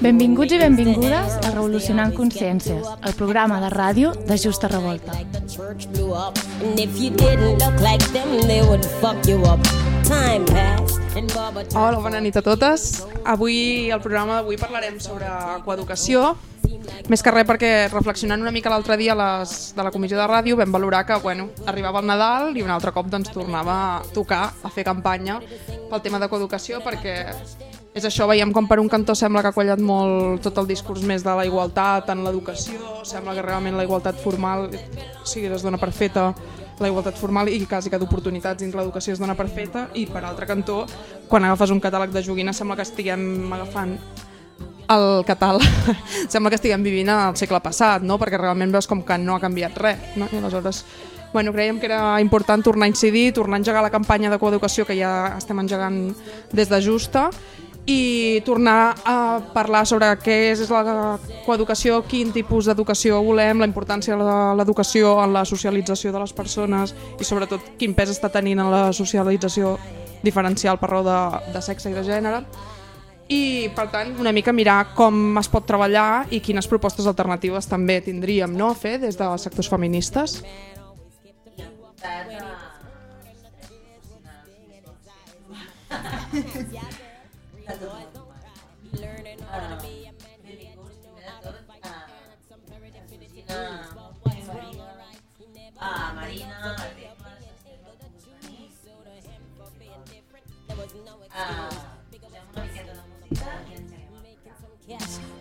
Benvinguts i benvingudes a Revolucionant Consciències, el programa de ràdio de Justa Revolta. Hola, bona nit a totes. Avui, al programa d'avui parlarem sobre coeducació. Més que res perquè reflexionant una mica l'altre dia les, de la comissió de ràdio vam valorar que bueno, arribava el Nadal i un altre cop doncs, tornava a tocar, a fer campanya pel tema de coeducació perquè és això, veiem com per un cantó sembla que ha quallat molt tot el discurs més de la igualtat en l'educació, sembla que realment la igualtat formal o sigui, es dona per feta la igualtat formal i quasi que d'oportunitats dins l'educació es dona per feta i per altre cantó, quan agafes un catàleg de joguines sembla que estiguem agafant el català sembla que estiguem vivint al segle passat, no? perquè realment veus com que no ha canviat res. No? I aleshores bueno, creiem que era important tornar a incidir, tornar a engegar la campanya de coeducació que ja estem engegant des de Justa i tornar a parlar sobre què és la coeducació, quin tipus d'educació volem, la importància de l'educació en la socialització de les persones i sobretot quin pes està tenint en la socialització diferencial per raó de, de sexe i de gènere i per tant una mica mirar com es pot treballar i quines propostes alternatives també tindríem no, a fer des dels sectors feministes. a Marina, a una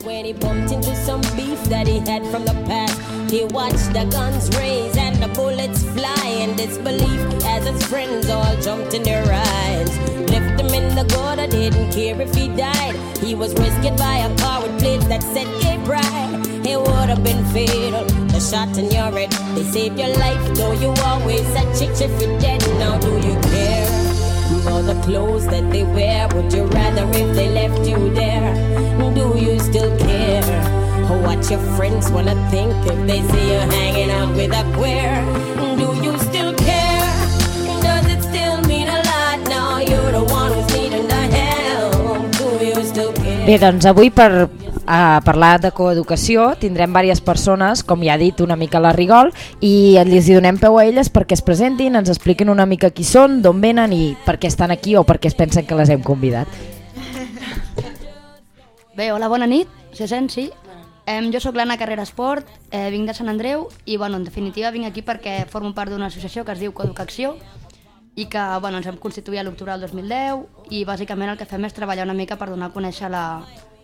When he bumped into some beef that he had from the past, he watched the guns raise and the bullets fly in disbelief as his friends all jumped in their rides. Left him in the gutter, didn't care if he died. He was rescued by a car with plates that said gay pride. It would have been fatal, the shot in your head. They saved your life, though you always said chicks if you're dead. Now do you care? For the clothes that they wear, would you rather if they left you there? Do you still care? Oh, what your friends wanna think if they see you hanging out with a queer? Do you still care? Does it still mean a lot now? You're the one who's needing the help. Do you still care? Bé, doncs avui per a parlar de coeducació tindrem diverses persones, com ja ha dit una mica la Rigol, i els donem peu a elles perquè es presentin, ens expliquin una mica qui són, d'on venen i per què estan aquí o per què es pensen que les hem convidat. Bé, hola, bona nit, se sent, sí? Em, jo sóc l'Anna Carrera Esport, eh, vinc de Sant Andreu i, bueno, en definitiva, vinc aquí perquè formo part d'una associació que es diu Coeducació i que bueno, ens hem constituït a l'octubre del 2010 i bàsicament el que fem és treballar una mica per donar a conèixer la,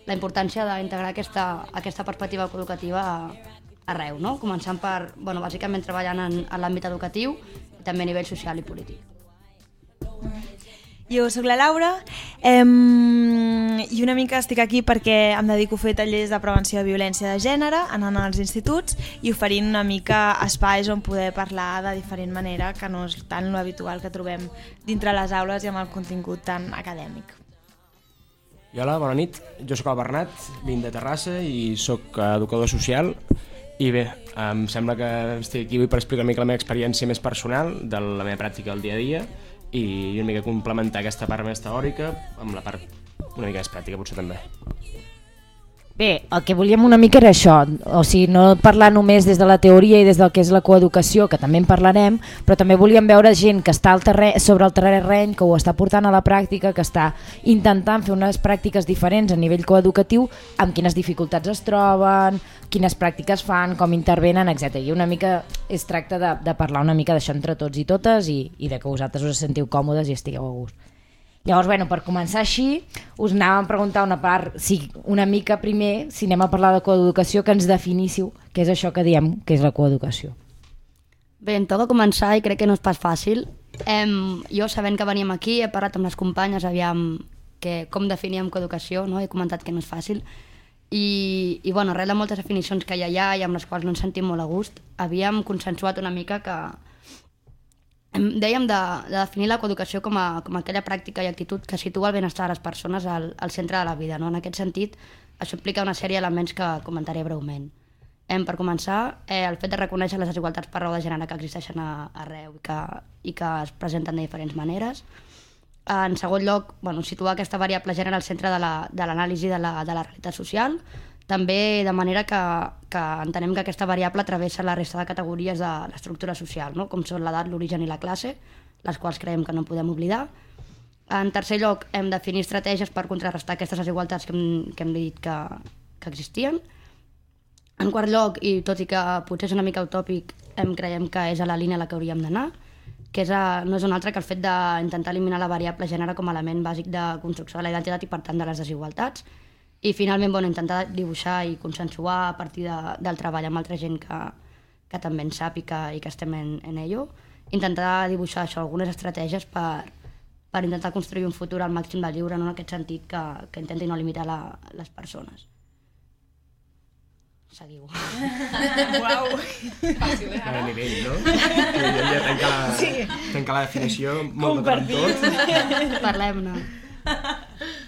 la importància d'integrar aquesta, aquesta perspectiva coeducativa arreu, no? començant per, bueno, bàsicament treballant en, en l'àmbit educatiu i també a nivell social i polític. Jo sóc la Laura em, i una mica estic aquí perquè em dedico a fer tallers de prevenció de violència de gènere anant als instituts i oferint una mica espais on poder parlar de diferent manera que no és tant lo habitual que trobem dintre les aules i amb el contingut tan acadèmic. I hola, bona nit. Jo sóc el Bernat, vinc de Terrassa i sóc educador social i bé, em sembla que estic aquí avui per explicar una mica la meva experiència més personal de la meva pràctica del dia a dia i una mica complementar aquesta part més teòrica amb la part una mica més pràctica potser també. Bé, el que volíem una mica era això, o sigui, no parlar només des de la teoria i des del que és la coeducació, que també en parlarem, però també volíem veure gent que està al terreny, sobre el terreny, que ho està portant a la pràctica, que està intentant fer unes pràctiques diferents a nivell coeducatiu, amb quines dificultats es troben, quines pràctiques fan, com intervenen, etc. I una mica es tracta de, de parlar una mica d'això entre tots i totes i, i de que vosaltres us sentiu còmodes i estigueu a gust. Llavors, bueno, per començar així, us anàvem a preguntar una part, si una mica primer, si anem a parlar de coeducació, que ens definíssiu què és això que diem que és la coeducació. Bé, em toca començar i crec que no és pas fàcil. Em, jo, sabent que veníem aquí, he parlat amb les companyes, aviam que, com definíem coeducació, no? he comentat que no és fàcil, i, i bueno, arrel de moltes definicions que hi ha allà i amb les quals no ens sentim molt a gust, havíem consensuat una mica que, dèiem de, de definir la coeducació com, a, com aquella pràctica i actitud que situa el benestar de les persones al, al centre de la vida. No? En aquest sentit, això implica una sèrie d'elements que comentaré breument. Em, per començar, eh, el fet de reconèixer les desigualtats per raó de gènere que existeixen a, arreu i que, i que es presenten de diferents maneres. En segon lloc, bueno, situar aquesta variable gènere al centre de la- de l'anàlisi de, la, de la realitat social, també de manera que, que entenem que aquesta variable travessa la resta de categories de l'estructura social, no? com són l'edat, l'origen i la classe, les quals creiem que no podem oblidar. En tercer lloc, hem de definir estratègies per contrarrestar aquestes desigualtats que hem, que hem dit que, que existien. En quart lloc, i tot i que potser és una mica utòpic, em creiem que és a la línia a la que hauríem d'anar, que és a, no és un altre que el fet d'intentar eliminar la variable gènere com a element bàsic de construcció de la identitat i per tant de les desigualtats. I finalment, bueno, intentar dibuixar i consensuar a partir de, del treball amb altra gent que, que també en sap i que, i que estem en, en ello. Intentar dibuixar això, algunes estratègies per, per intentar construir un futur al màxim de lliure, no en aquest sentit que, que intenti no limitar la, les persones. Seguiu. Uau! A nivell, no? Hem de tancar la, sí. tancar la definició molt de tot. Parlem-ne.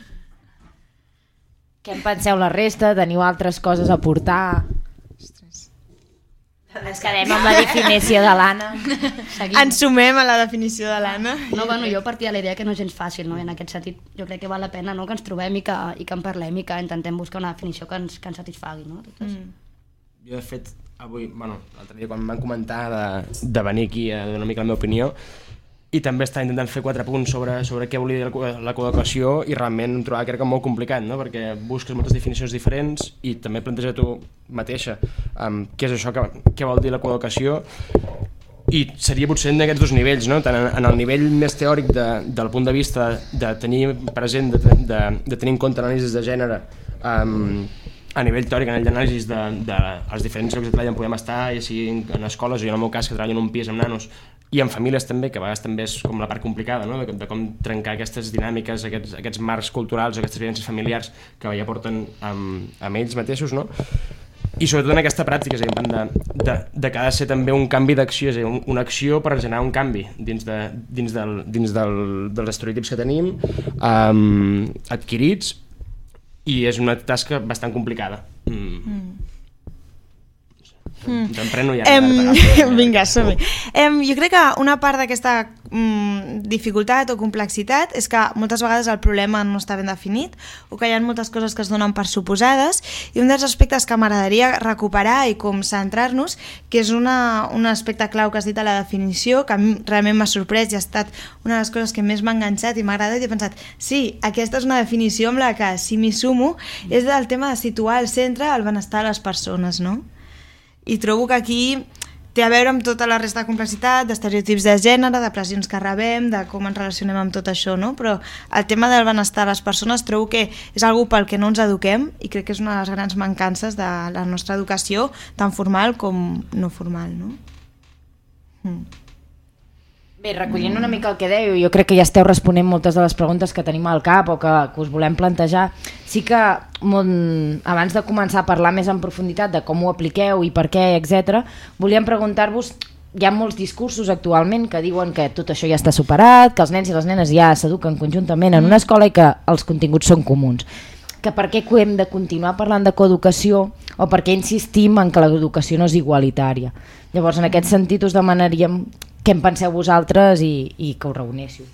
Què en penseu la resta? Teniu altres coses a portar? Ens quedem amb la definició de l'Anna. Seguim. Ens sumem a la definició de l'Anna. No, bueno, jo partia de la idea que no és gens fàcil, no? I en aquest sentit jo crec que val la pena no? que ens trobem i que, i que en parlem i que intentem buscar una definició que ens, que ens satisfagui, no? Totes. Mm. Jo, de fet, avui, bueno, l'altre dia quan em van comentar de, de venir aquí a donar una mica la meva opinió, i també estava intentant fer quatre punts sobre, sobre què volia dir la, co- la coeducació i realment em trobava que era com molt complicat, no? perquè busques moltes definicions diferents i també planteja tu mateixa um, què és això, que, què vol dir la coeducació i seria potser en aquests dos nivells, no? tant en, en el nivell més teòric de, del punt de vista de tenir present, de, de, de tenir en compte l'anàlisi de gènere um, a nivell teòric, a nivell d'anàlisi de, de els diferents llocs de treball on podem estar, ja sigui en, en escoles o jo en el meu cas que treballo en un pis amb nanos i en famílies també, que a vegades també és com la part complicada, no? de, de com trencar aquestes dinàmiques, aquests, aquests marcs culturals, aquestes vivències familiars que ja porten amb, amb ells mateixos, no? i sobretot en aquesta pràctica, és a dir, de, de, de que ha de ser també un canvi d'acció, és a dir, un, una acció per generar un canvi dins, de, dins, del, dins del, dels estereotips que tenim, um, adquirits, i és una tasca bastant complicada. Mm. Mm. T'empreno ja. Em, vinga, som -hi. Em, jo crec que una part d'aquesta mm, dificultat o complexitat és que moltes vegades el problema no està ben definit o que hi ha moltes coses que es donen per suposades i un dels aspectes que m'agradaria recuperar i com centrar-nos, que és una, un aspecte clau que has dit a la definició, que a mi realment m'ha sorprès i ha estat una de les coses que més m'ha enganxat i m'ha agradat i he pensat, sí, aquesta és una definició amb la que si m'hi sumo és del tema de situar al centre el benestar de les persones, no? I trobo que aquí té a veure amb tota la resta de complexitat, d'estereotips de gènere, de pressions que rebem, de com ens relacionem amb tot això, no? Però el tema del benestar de les persones trobo que és algo pel que no ens eduquem i crec que és una de les grans mancances de la nostra educació, tant formal com no formal, no? Mm. Bé, recollint una mica el que dèieu, jo crec que ja esteu responent moltes de les preguntes que tenim al cap o que, que us volem plantejar. Sí que molt, abans de començar a parlar més en profunditat de com ho apliqueu i per què, etc, volíem preguntar-vos hi ha molts discursos actualment que diuen que tot això ja està superat, que els nens i les nenes ja s'eduquen conjuntament en una escola i que els continguts són comuns que per què hem de continuar parlant de coeducació o per què insistim en que l'educació no és igualitària. Llavors, en aquest sentit, us demanaríem què en penseu vosaltres i, i que us reunéssiu.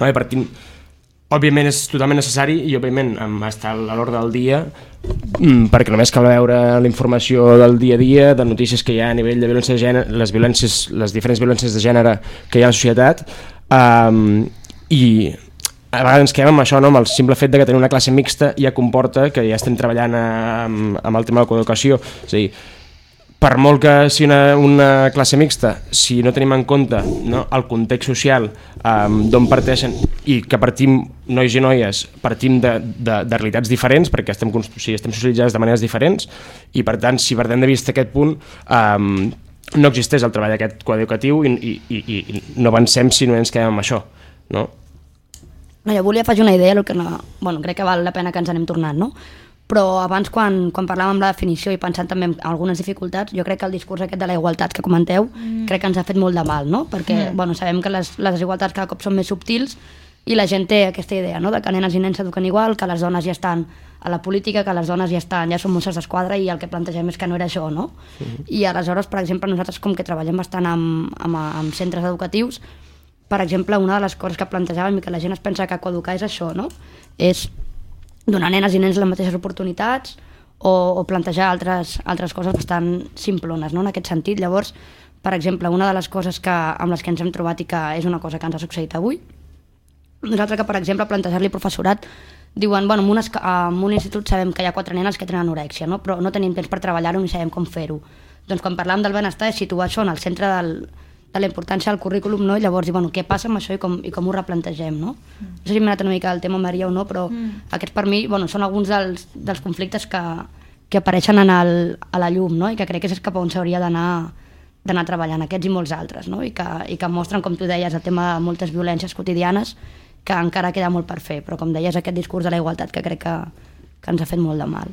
No, i partim... Òbviament és totalment necessari i òbviament està a l'ordre del dia mm, perquè només cal veure la informació del dia a dia, de notícies que hi ha a nivell de violència de gènere, les, violències, les diferents violències de gènere que hi ha a la societat um, i a vegades ens quedem amb això, no? amb el simple fet de que tenir una classe mixta ja comporta que ja estem treballant amb, amb el tema de la coeducació, és a dir, per molt que sigui una, una classe mixta, si no tenim en compte no, el context social um, d'on parteixen i que partim nois i noies, partim de, de, de realitats diferents perquè estem, o sigui, estem socialitzades de maneres diferents i per tant si perdem de vista aquest punt um, no existeix el treball aquest coeducatiu i, i, i, i no avancem si no ens quedem amb això. No? No, jo volia afegir una idea, el que no, bueno, crec que val la pena que ens anem tornant, no? però abans quan, quan parlàvem amb la definició i pensant també en algunes dificultats, jo crec que el discurs aquest de la igualtat que comenteu, mm. crec que ens ha fet molt de mal, no? Perquè, mm. bueno, sabem que les, les desigualtats cada cop són més subtils i la gent té aquesta idea, no?, de que nenes i nens s'eduquen igual, que les dones ja estan a la política, que les dones ja estan, ja són Mosses d'Esquadra i el que plantegem és que no era això, no? Mm. I aleshores, per exemple, nosaltres com que treballem bastant amb, amb, amb centres educatius, per exemple, una de les coses que plantejàvem i que la gent es pensa que coeducar és això, no? És donar nenes i nens les mateixes oportunitats o, o plantejar altres, altres coses bastant simplones, no? en aquest sentit. Llavors, per exemple, una de les coses que, amb les que ens hem trobat i que és una cosa que ens ha succeït avui, nosaltres que, per exemple, plantejar-li professorat diuen, bueno, en un, en un institut sabem que hi ha quatre nenes que tenen anorèxia, no? però no tenim temps per treballar-ho ni sabem com fer-ho. Doncs quan parlàvem del benestar és situar això en el centre del, de la importància del currículum, no? i llavors dir, bueno, què passa amb això i com, i com ho replantegem, no? Mm. No sé si m'ha anat una mica el tema Maria o no, però mm. aquests per mi bueno, són alguns dels, dels conflictes que, que apareixen en el, a la llum, no? i que crec que és cap on s'hauria d'anar d'anar treballant aquests i molts altres, no? I, que, i que mostren, com tu deies, el tema de moltes violències quotidianes que encara queda molt per fer, però com deies, aquest discurs de la igualtat que crec que, que ens ha fet molt de mal.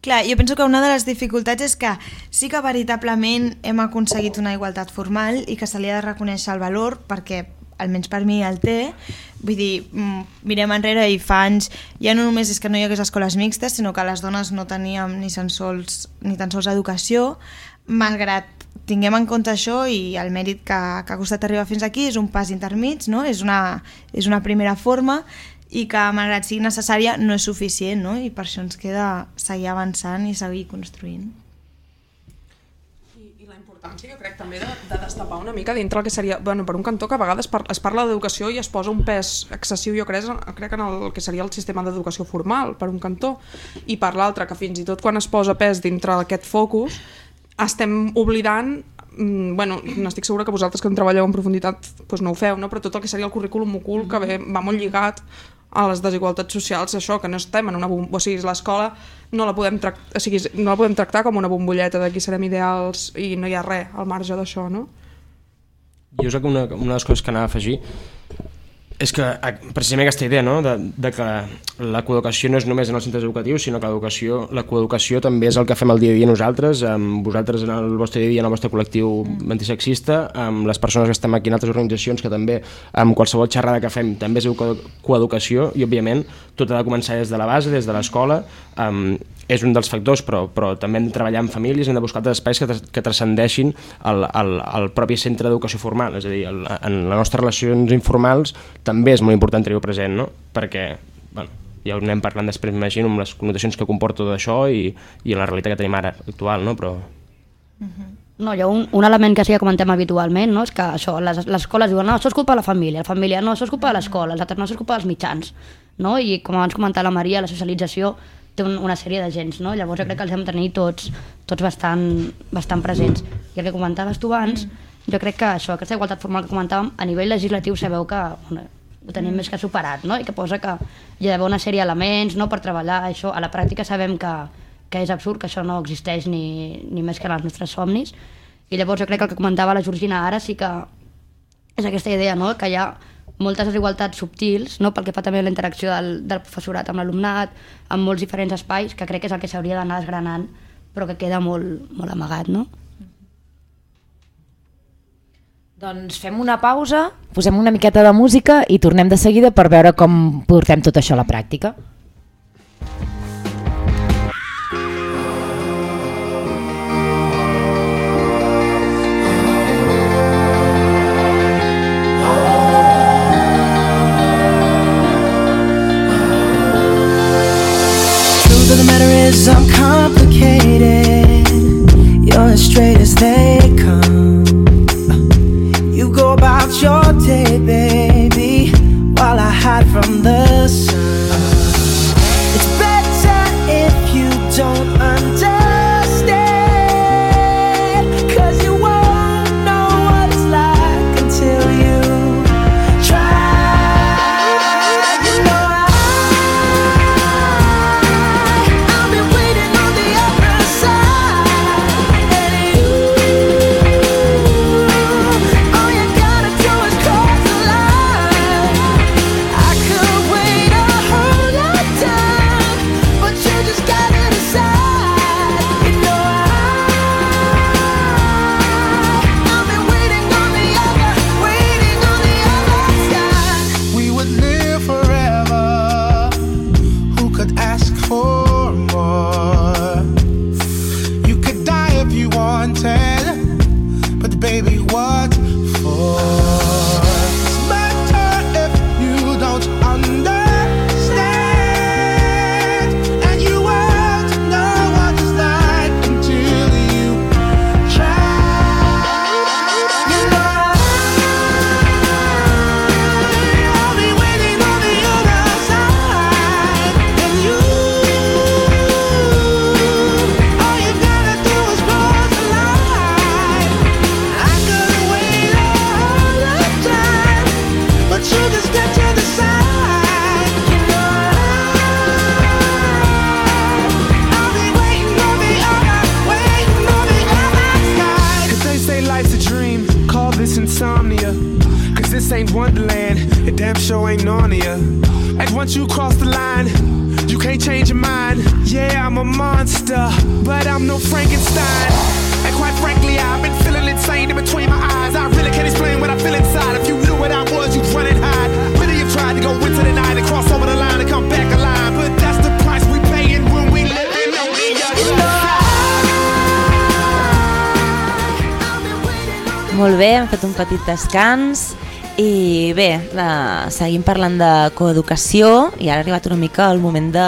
Clar, jo penso que una de les dificultats és que sí que veritablement hem aconseguit una igualtat formal i que se li ha de reconèixer el valor perquè almenys per mi el té, vull dir, mm, mirem enrere i fa anys ja no només és que no hi hagués escoles mixtes, sinó que les dones no teníem ni sols, ni tan sols educació, malgrat tinguem en compte això i el mèrit que, que ha costat arribar fins aquí és un pas intermig, no? és, una, és una primera forma i que malgrat sigui necessària no és suficient no? i per això ens queda seguir avançant i seguir construint I, i la importància jo crec també de, de destapar una mica dintre el que seria, bueno, per un cantó que a vegades par, es parla d'educació i es posa un pes excessiu jo crec, crec en el que seria el sistema d'educació formal per un cantó i per l'altre que fins i tot quan es posa pes dintre d'aquest focus estem oblidant mm, bueno, n'estic segura que vosaltres que en treballeu en profunditat doncs no ho feu, no? però tot el que seria el currículum ocult que ve, va molt lligat a les desigualtats socials, això, que no estem en una bombolla, o sigui, l'escola no, la podem o sigui, no la podem tractar com una bombolleta de qui serem ideals i no hi ha res al marge d'això, no? Jo sé que una, una de les coses que anava a afegir és que precisament aquesta idea no? de, de que la coeducació no és només en els centres educatius, sinó que l'educació, la coeducació també és el que fem el dia a dia nosaltres, amb vosaltres en el vostre dia a dia, en el vostre col·lectiu mm. antisexista, amb les persones que estem aquí en altres organitzacions, que també amb qualsevol xerrada que fem també és coeducació i òbviament tot ha de començar des de la base, des de l'escola, és un dels factors, però, però també hem de treballar amb famílies, hem de buscar altres espais que, que transcendeixin el, el, el propi centre d'educació formal, és a dir, el, en les nostres relacions informals també és molt important tenir-ho present, no? perquè bueno, ja ho anem parlant després, m'imagino, amb les connotacions que comporta tot això i, i la realitat que tenim ara actual, no? però... Uh -huh. No, hi ha un, un element que sí que comentem habitualment, no? és que això, les, les escoles diuen no, això és culpa de la família, la família no, això és culpa de l'escola, els altres no, això és culpa dels mitjans. No? I com abans comentava la Maria, la socialització té un, una sèrie de gens, no? Llavors jo crec que els hem de tenir tots, tots bastant, bastant presents. I el que comentaves tu abans, jo crec que això, aquesta igualtat formal que comentàvem, a nivell legislatiu sabeu que ho tenim més que superat, no? I que posa que hi ha una sèrie d'elements no? per treballar això. A la pràctica sabem que, que és absurd, que això no existeix ni, ni més que en els nostres somnis. I llavors jo crec que el que comentava la Georgina ara sí que és aquesta idea, no? que hi ha moltes desigualtats subtils, no? pel que fa també a la interacció del, del professorat amb l'alumnat, amb molts diferents espais, que crec que és el que s'hauria d'anar desgranant, però que queda molt, molt amagat. No? Doncs fem una pausa, posem una miqueta de música i tornem de seguida per veure com portem tot això a la pràctica. Truth of the matter is I'm complicated You're as straight as they your day, baby. While I hide from the hem fet un petit descans i bé, la, seguim parlant de coeducació i ara ha arribat una mica el moment de,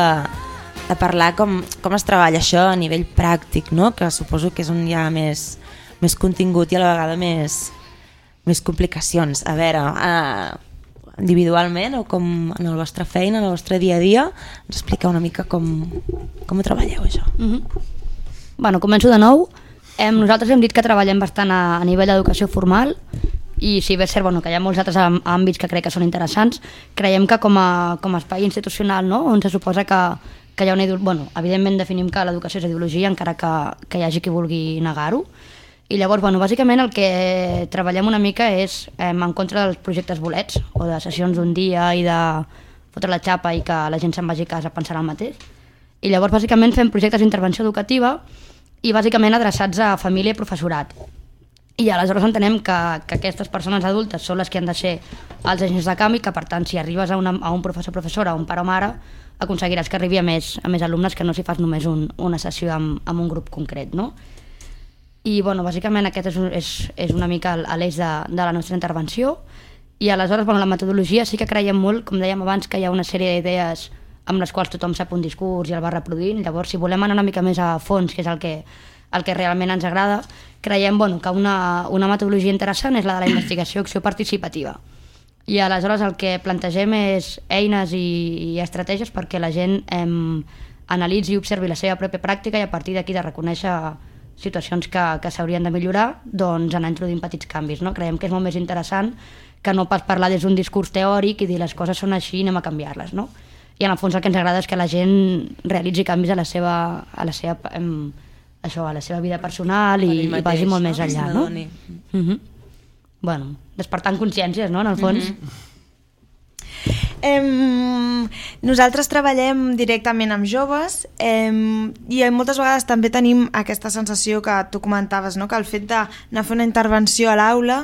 de parlar com, com es treballa això a nivell pràctic, no? que suposo que és on hi ha més, més contingut i a la vegada més, més complicacions. A veure, eh, individualment o com en la vostra feina, en el vostre dia a dia, ens explica una mica com, com ho treballeu això. Mm -hmm. Bueno, començo de nou. Em, nosaltres hem dit que treballem bastant a, a nivell d'educació formal i si bé és cert bueno, que hi ha molts altres àmbits que crec que són interessants, creiem que com a, com a espai institucional, no? on se suposa que, que hi ha una. Bueno, evidentment definim que l'educació és ideologia, encara que, que hi hagi qui vulgui negar-ho, i llavors, bueno, bàsicament el que treballem una mica és eh, en contra dels projectes bolets o de sessions d'un dia i de fotre la xapa i que la gent se'n vagi a casa pensant el mateix. I llavors, bàsicament, fem projectes d'intervenció educativa i bàsicament adreçats a família i professorat. I aleshores entenem que, que aquestes persones adultes són les que han de ser els agents de canvi, que per tant, si arribes a, una, a un professor professora, a un pare o mare, aconseguiràs que arribi a més, a més alumnes que no si fas només un, una sessió amb, amb un grup concret. No? I bueno, bàsicament aquest és, és, és una mica l'eix de, de la nostra intervenció i aleshores bueno, la metodologia sí que creiem molt, com dèiem abans, que hi ha una sèrie d'idees amb les quals tothom sap un discurs i el va reproduint, llavors si volem anar una mica més a fons, que és el que, el que realment ens agrada, creiem bueno, que una, una metodologia interessant és la de la investigació acció participativa. I aleshores el que plantegem és eines i, i estratègies perquè la gent em, analitzi i observi la seva pròpia pràctica i a partir d'aquí de reconèixer situacions que, que s'haurien de millorar, doncs anar introduint petits canvis. No? Creiem que és molt més interessant que no pas parlar des d'un discurs teòric i dir les coses són així i anem a canviar-les. No? I en el fons el que ens agrada és que la gent realitzi canvis a la seva, a la seva, em, això, a la seva vida personal i, ell i vagi molt mateix, més no? enllà. No? Mm -hmm. bueno, despertant consciències, no?, en el fons. Mm -hmm. Em, nosaltres treballem directament amb joves em, i moltes vegades també tenim aquesta sensació que tu comentaves, no? que el fet d'anar a fer una intervenció a l'aula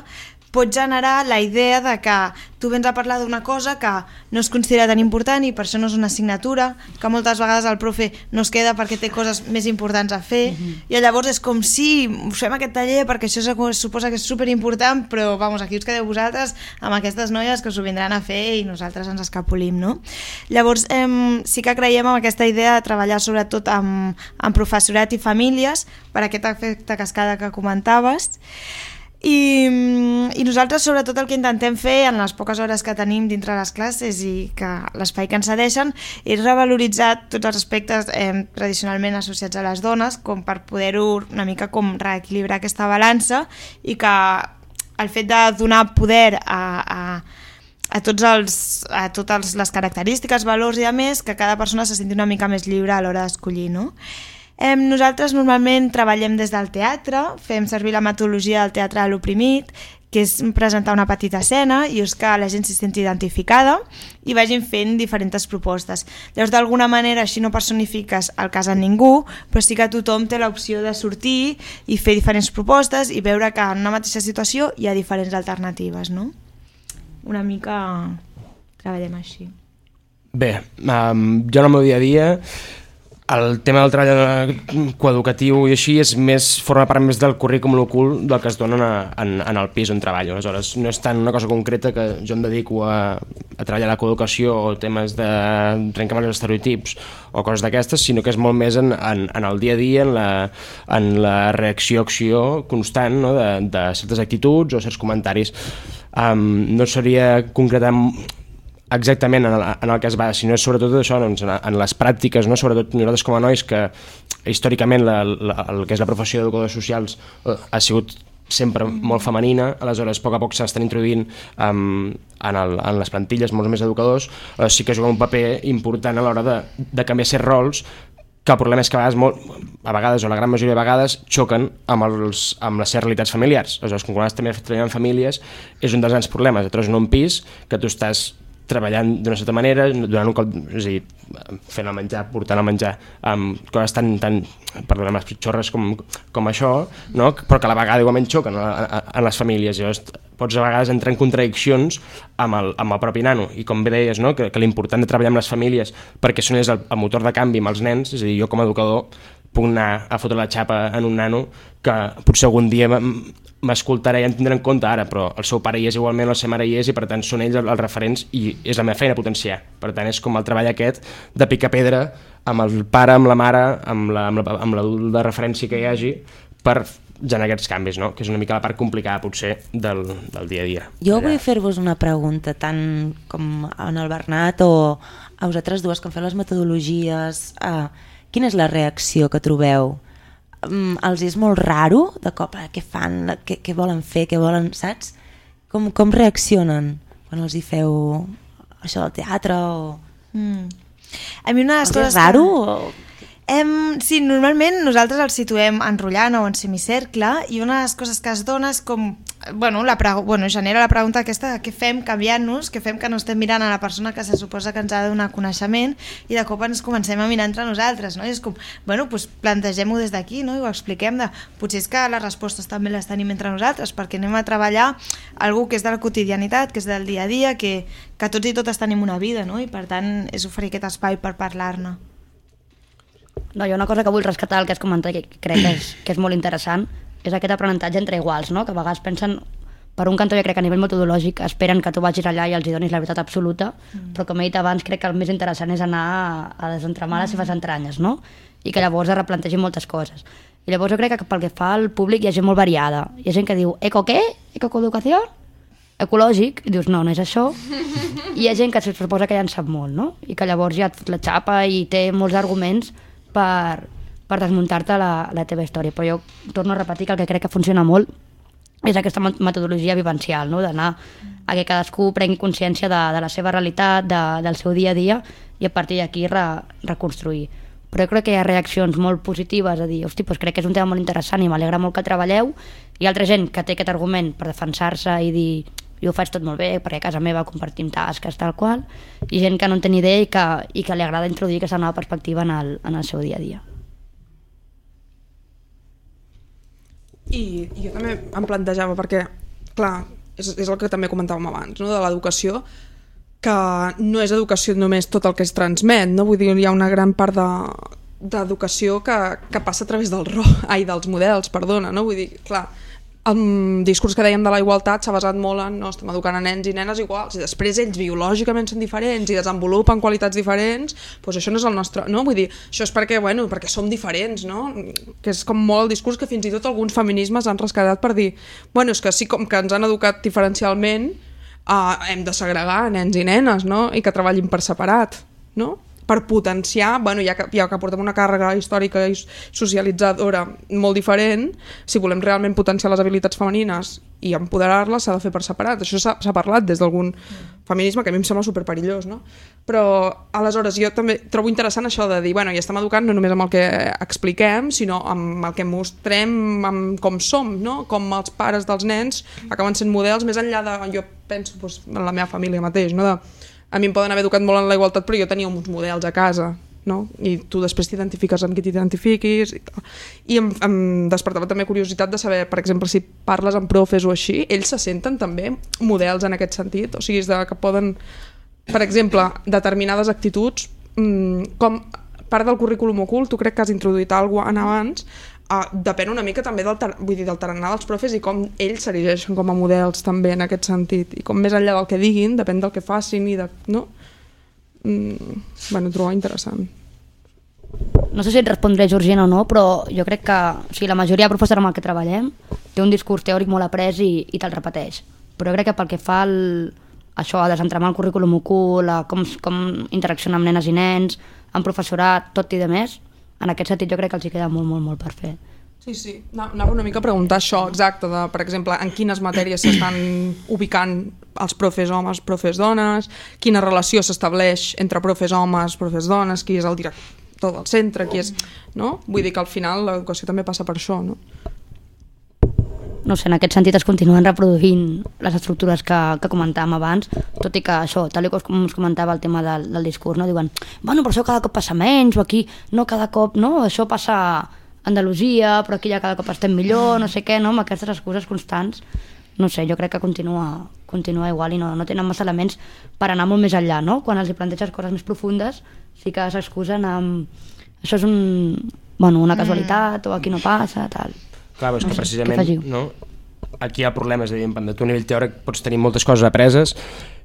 pot generar la idea de que tu vens a parlar d'una cosa que no es considera tan important i per això no és una assignatura, que moltes vegades el profe no es queda perquè té coses més importants a fer. I llavors és com si us fem aquest taller perquè això suposa que és superimportant però vamos, aquí us quedeu vosaltres amb aquestes noies que us ho vindran a fer i nosaltres ens escapolim, no? Llavors em, sí que creiem en aquesta idea de treballar sobretot amb, amb professorat i famílies per aquest efecte cascada que comentaves i, I nosaltres sobretot el que intentem fer en les poques hores que tenim dintre les classes i que l'espai que ens cedeixen és revaloritzar tots els aspectes eh, tradicionalment associats a les dones com per poder-ho una mica com reequilibrar aquesta balança i que el fet de donar poder a, a, a tots els, a totes les característiques, valors i a més, que cada persona se senti una mica més lliure a l'hora d'escollir, no? Em, nosaltres normalment treballem des del teatre, fem servir la metodologia del teatre de l'oprimit, que és presentar una petita escena i és que la gent s'hi senti identificada i vagin fent diferents propostes. Llavors, d'alguna manera, així no personifiques el cas a ningú, però sí que tothom té l'opció de sortir i fer diferents propostes i veure que en una mateixa situació hi ha diferents alternatives, no? Una mica treballem així. Bé, um, jo en el meu dia a dia el tema del treball coeducatiu i així és més, forma part més del currículum ocult del que es dona en, en el pis on treballo. Aleshores, no és tant una cosa concreta que jo em dedico a, a treballar la coeducació o temes de trencar els estereotips o coses d'aquestes, sinó que és molt més en, en, en el dia a dia, en la, en la reacció-acció constant no? de, de certes actituds o certs comentaris. Um, no seria concretar exactament en el, en el que es va, sinó és sobretot això, doncs, en, en les pràctiques, no? sobretot nosaltres com a nois, que històricament la, la, el que és la professió d'educadors socials eh, ha sigut sempre molt femenina, aleshores a poc a poc s'estan introduint um, en, el, en les plantilles molts més educadors, eh, sí que juga un paper important a l'hora de, de canviar certs rols que el problema és que a vegades, molt, a vegades o la gran majoria de vegades xoquen amb, els, amb les seves realitats familiars. Aleshores, quan també treballant en famílies, és un dels grans problemes. Et trobes en un pis que tu estàs treballant d'una certa manera, donant un cop, és a dir, fent el menjar, portant el menjar, amb coses tan, tan perdona'm, les pitjorres com, com això, no? però que a la vegada igualment xoquen a, a, a les famílies. Llavors, pots a vegades entrar en contradiccions amb el, amb el propi nano. I com bé deies, no? que, que l'important de treballar amb les famílies perquè són és el, el motor de canvi amb els nens, és a dir, jo com a educador puc anar a fotre la xapa en un nano que potser algun dia m'escoltarà i em tindrà en compte ara, però el seu pare hi és igualment, la seva mare hi és i per tant són ells els referents i és la meva feina potenciar. Per tant és com el treball aquest de picar pedra amb el pare, amb la mare, amb la- amb la- amb l'adult de referència que hi hagi per generar aquests canvis, no? que és una mica la part complicada potser del, del dia a dia. Jo vull fer-vos una pregunta, tant com en el Bernat o a vosaltres dues que feu les metodologies. Ah, quina és la reacció que trobeu? Mm, els és molt raro de cop eh, què fan, què, què volen fer, què volen, saps? Com, com reaccionen quan els hi feu això del teatre o... Mm. A mi una de les Els és coses... raro Que... o- Em, sí, normalment nosaltres els situem enrotllant o en semicercle i una de les coses que es dona és com, bueno, la bueno genera la pregunta aquesta de què fem canviant-nos, què fem que no estem mirant a la persona que se suposa que ens ha de donar coneixement i de cop ens comencem a mirar entre nosaltres, no? I és com, bueno, doncs plantegem-ho des d'aquí, no? I ho expliquem de, potser és que les respostes també les tenim entre nosaltres perquè anem a treballar algú que és de la quotidianitat, que és del dia a dia, que, que tots i totes tenim una vida, no? I per tant és oferir aquest espai per parlar-ne. No, hi ha una cosa que vull rescatar, el que has comentat, que crec que és, que és molt interessant, és aquest aprenentatge entre iguals, no? que a vegades pensen, per un cantó jo crec que a nivell metodològic esperen que tu vagis allà i els hi donis la veritat absoluta, mm. però com he dit abans crec que el més interessant és anar a, a desentramar les seves entranyes, no? i que llavors es replantegin moltes coses. I llavors jo crec que pel que fa al públic hi ha gent molt variada. Hi ha gent que diu, eco què? Ecoeducació? ecològic, i dius, no, no és això. I hi ha gent que se suposa que ja en sap molt, no? I que llavors ja et la xapa i té molts arguments per, per desmuntar-te la, la teva història. Però jo torno a repetir que el que crec que funciona molt és aquesta met- metodologia vivencial, no? d'anar a que cadascú prengui consciència de, de la seva realitat, de, del seu dia a dia, i a partir d'aquí re, reconstruir. Però jo crec que hi ha reaccions molt positives a dir, hosti, doncs crec que és un tema molt interessant i m'alegra molt que treballeu, i altra gent que té aquest argument per defensar-se i dir jo ho faig tot molt bé perquè a casa meva compartim tasques tal qual, i gent que no en té ni idea i que, i que li agrada introduir aquesta nova perspectiva en el, en el seu dia a dia. I, i jo també em plantejava, perquè, clar, és, és el que també comentàvem abans, no? de l'educació, que no és educació només tot el que es transmet, no? vull dir, hi ha una gran part de d'educació que, que passa a través del ro ai, dels models, perdona, no? Vull dir, clar, el discurs que dèiem de la igualtat s'ha basat molt en no, estem educant a nens i nenes iguals i després ells biològicament són diferents i desenvolupen qualitats diferents doncs això no és el nostre, no? Vull dir, això és perquè, bueno, perquè som diferents, no? Que és com molt el discurs que fins i tot alguns feminismes han rescatat per dir bueno, és que sí com que ens han educat diferencialment uh, hem de segregar nens i nenes, no? I que treballin per separat, no? Per potenciar, bueno, ja que, ja que portem una càrrega històrica i socialitzadora molt diferent, si volem realment potenciar les habilitats femenines i empoderar-les s'ha de fer per separat. Això s'ha parlat des d'algun feminisme que a mi em sembla superperillós, no? Però aleshores jo també trobo interessant això de dir, bueno, ja estem educant no només amb el que expliquem, sinó amb el que mostrem, amb com som, no? Com els pares dels nens acaben sent models més enllà de, jo penso doncs, en la meva família mateix, no? De, a mi em poden haver educat molt en la igualtat, però jo tenia uns models a casa, no? i tu després t'identifiques amb qui t'identifiquis i tal. I em, em despertava també curiositat de saber, per exemple, si parles amb profes o així, ells se senten també models en aquest sentit, o sigui, de que poden, per exemple, determinades actituds, mm, com part del currículum ocult, tu crec que has introduït alguna en abans, uh, depèn una mica també del, vull dir, del tarannà dels profes i com ells s'erigeixen com a models també en aquest sentit, i com més enllà del que diguin, depèn del que facin i de... No? Mm, bueno, trobo interessant. no sé si et respondré Georgina o no, però jo crec que o sigui, la majoria de professors amb el que treballem té un discurs teòric molt après i, i te'l repeteix. Però jo crec que pel que fa al, això, a desentramar el currículum ocult, a com, com interaccionar amb nenes i nens, amb professorat, tot i de més, en aquest sentit jo crec que els hi queda molt, molt, molt per fer. Sí, sí, Ana- anava una mica a preguntar això, exacte, de, per exemple, en quines matèries s'estan ubicant els profes homes, profes dones, quina relació s'estableix entre profes homes, profes dones, qui és el director del centre, qui és... No? Vull dir que al final l'educació també passa per això, no? No sé, en aquest sentit es continuen reproduint les estructures que, que comentàvem abans, tot i que això, tal com us comentava el tema del, del discurs, no? diuen, bueno, però això cada cop passa menys, o aquí, no, cada cop, no, això passa a Andalusia, però aquí ja cada cop estem millor, no sé què, no? amb aquestes excuses constants, no sé, jo crec que continua, continua igual i no, no tenen massa elements per anar molt més enllà, no? Quan els hi planteges coses més profundes, sí que s'excusen amb... Això és un, bueno, una casualitat, o aquí no passa, tal. Clar, és No que sé, què precisament afegiu? no, aquí hi ha problemes, a dir, tu a nivell teòric pots tenir moltes coses apreses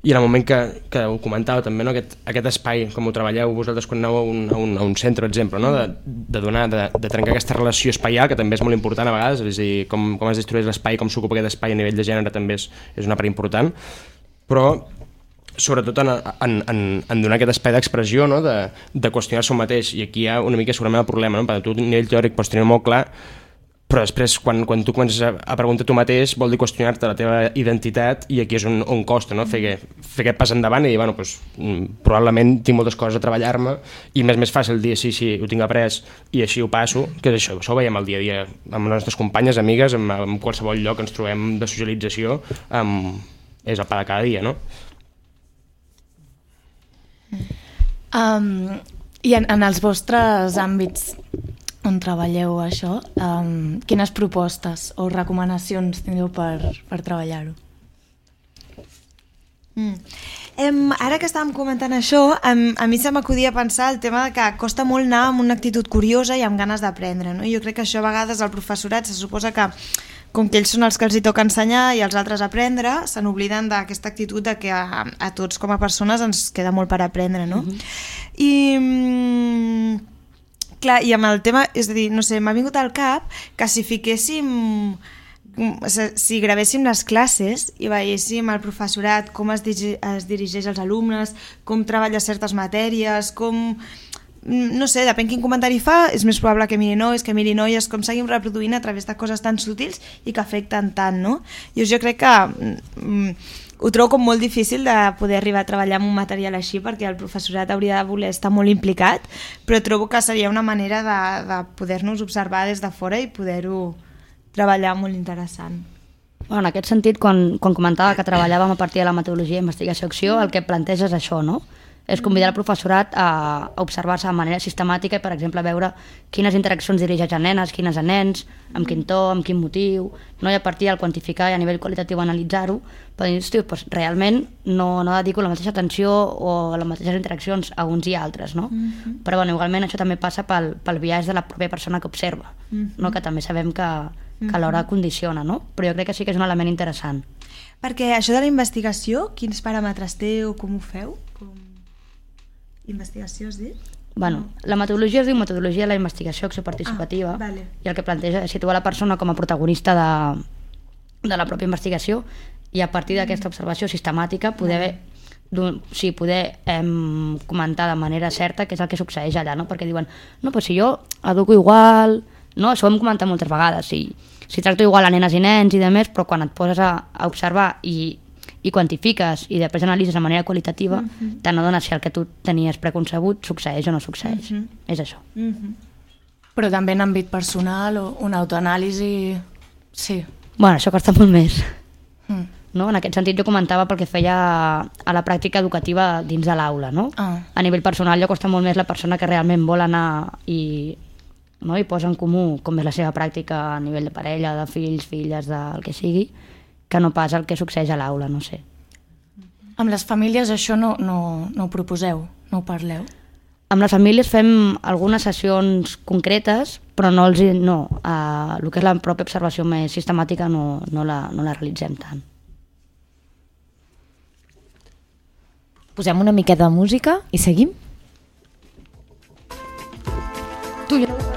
i en el moment que, que ho comentava també, no, aquest, aquest espai, com ho treballeu vosaltres quan aneu a un, a un, a un centre, exemple, no, de, de donar, de, de trencar aquesta relació espaial, que també és molt important a vegades, és a dir, com, com es destrueix l'espai, com s'ocupa aquest espai a nivell de gènere també és, és una part important, però sobretot en, en, en, en donar aquest espai d'expressió, no? de, de qüestionar-se un mateix, i aquí hi ha una mica segurament el problema, no? perquè tu a nivell teòric pots tenir molt clar, però després quan, quan tu comences a, a preguntar tu mateix vol dir qüestionar-te la teva identitat i aquí és on, on costa, no? fer, fer aquest pas endavant i bueno, doncs, mm, probablement tinc moltes coses a treballar-me i m'és més fàcil dir, sí, sí, ho tinc après i així ho passo, que és això, això ho veiem el dia a dia amb les nostres companyes, amigues, amb, amb qualsevol lloc que ens trobem de socialització, amb, és el pa de cada dia, no? Um, I en, en els vostres àmbits on treballeu això, um, quines propostes o recomanacions tindreu per, per treballar-ho? Mm. Em, ara que estàvem comentant això, em, a mi se m'acudia pensar el tema de que costa molt anar amb una actitud curiosa i amb ganes d'aprendre. No? Jo crec que això a vegades al professorat se suposa que com que ells són els que els hi toca ensenyar i els altres aprendre, se n'obliden d'aquesta actitud de que a, a tots com a persones ens queda molt per aprendre, no? I... Mm, clar, i amb el tema, és a dir, no sé, m'ha vingut al cap que si fiquéssim si gravéssim les classes i veiéssim el professorat com es, digi, es dirigeix als alumnes, com treballa certes matèries, com no sé, depèn quin comentari fa, és més probable que miri nois, que miri noies, com seguim reproduint a través de coses tan sutils i que afecten tant, no? Jo, jo crec que mm, ho trobo com molt difícil de poder arribar a treballar amb un material així perquè el professorat hauria de voler estar molt implicat, però trobo que seria una manera de, de poder-nos observar des de fora i poder-ho treballar molt interessant. Bueno, en aquest sentit, quan, quan comentava que treballàvem a partir de la metodologia investigació-acció, el que planteja és això, no? És convidar el professorat a, observar-se de manera sistemàtica i, per exemple, veure quines interaccions dirigeix a nenes, quines a nens, amb quin to, amb quin motiu, no? i a partir del quantificar i a nivell qualitatiu analitzar-ho, per dir, hosti, doncs, realment no, no dedico la mateixa atenció o les mateixes interaccions a uns i a altres, no? Mhm. Però bueno, igualment això també passa pel, pel viatge de la pròpia persona que observa, Mhm. no? que també sabem que, que Mhm. alhora condiciona, no? però jo crec que sí que és un element interessant. Perquè això de la investigació, quins paràmetres té o com ho feu? Com... Investigació, has dit? Bueno, la metodologia es diu metodologia de la investigació acció participativa Ah, vale. i el que planteja és situar la persona com a protagonista de, de la pròpia investigació i a partir d'aquesta observació sistemàtica poder, o sigui, poder em, comentar de manera certa què és el que succeeix allà, no? perquè diuen, no, però si jo educo igual, no? això ho hem comentat moltes vegades, si, si tracto igual a nenes i nens i de més, però quan et poses a, a observar i, i quantifiques i després analitzes de manera qualitativa, Mhm. te n'adones si el que tu tenies preconcebut succeeix o no succeeix. Mhm. És això. Però també en àmbit personal o una autoanàlisi... Sí. Bueno, això costa molt més. Mm. No? En aquest sentit jo comentava pel que feia a la pràctica educativa dins de l'aula. No? Ah. A nivell personal jo costa molt més la persona que realment vol anar i, no? i posa en comú com és la seva pràctica a nivell de parella, de fills, filles, del que sigui, que no pas el que succeeix a l'aula, no sé. Amb les famílies això no, no, no ho proposeu, no ho parleu? Amb les famílies fem algunes sessions concretes, però no, els, no eh, el que és la pròpia observació més sistemàtica no, no, la, no la realitzem tant. Posem una miqueta de música i seguim? Tu ja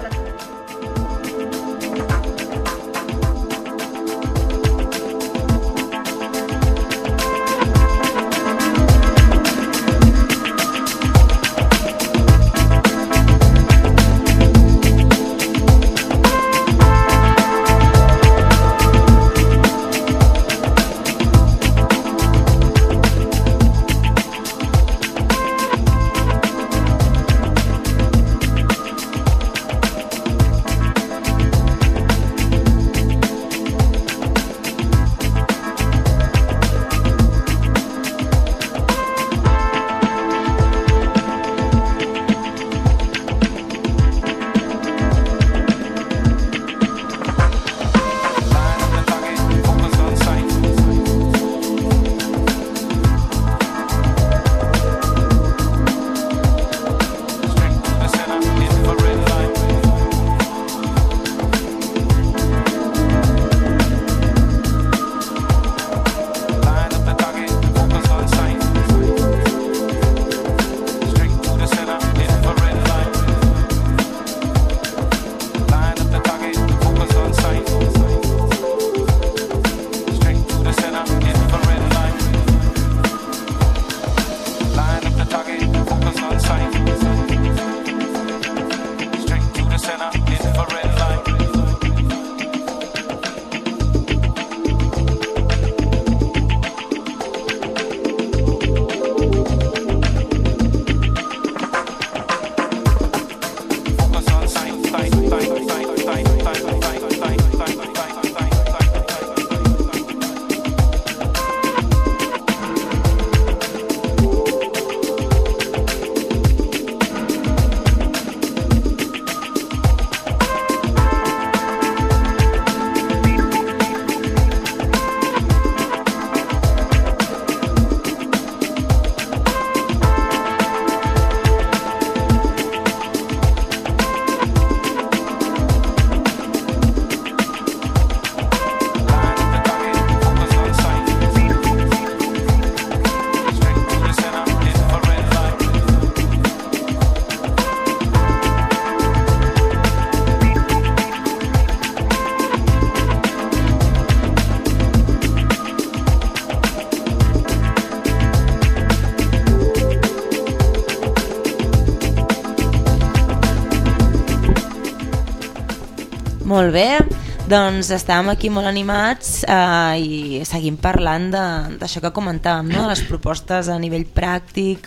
Molt bé, doncs estàvem aquí molt animats eh, i seguim parlant de- d'això que comentàvem, no? de les propostes a nivell pràctic,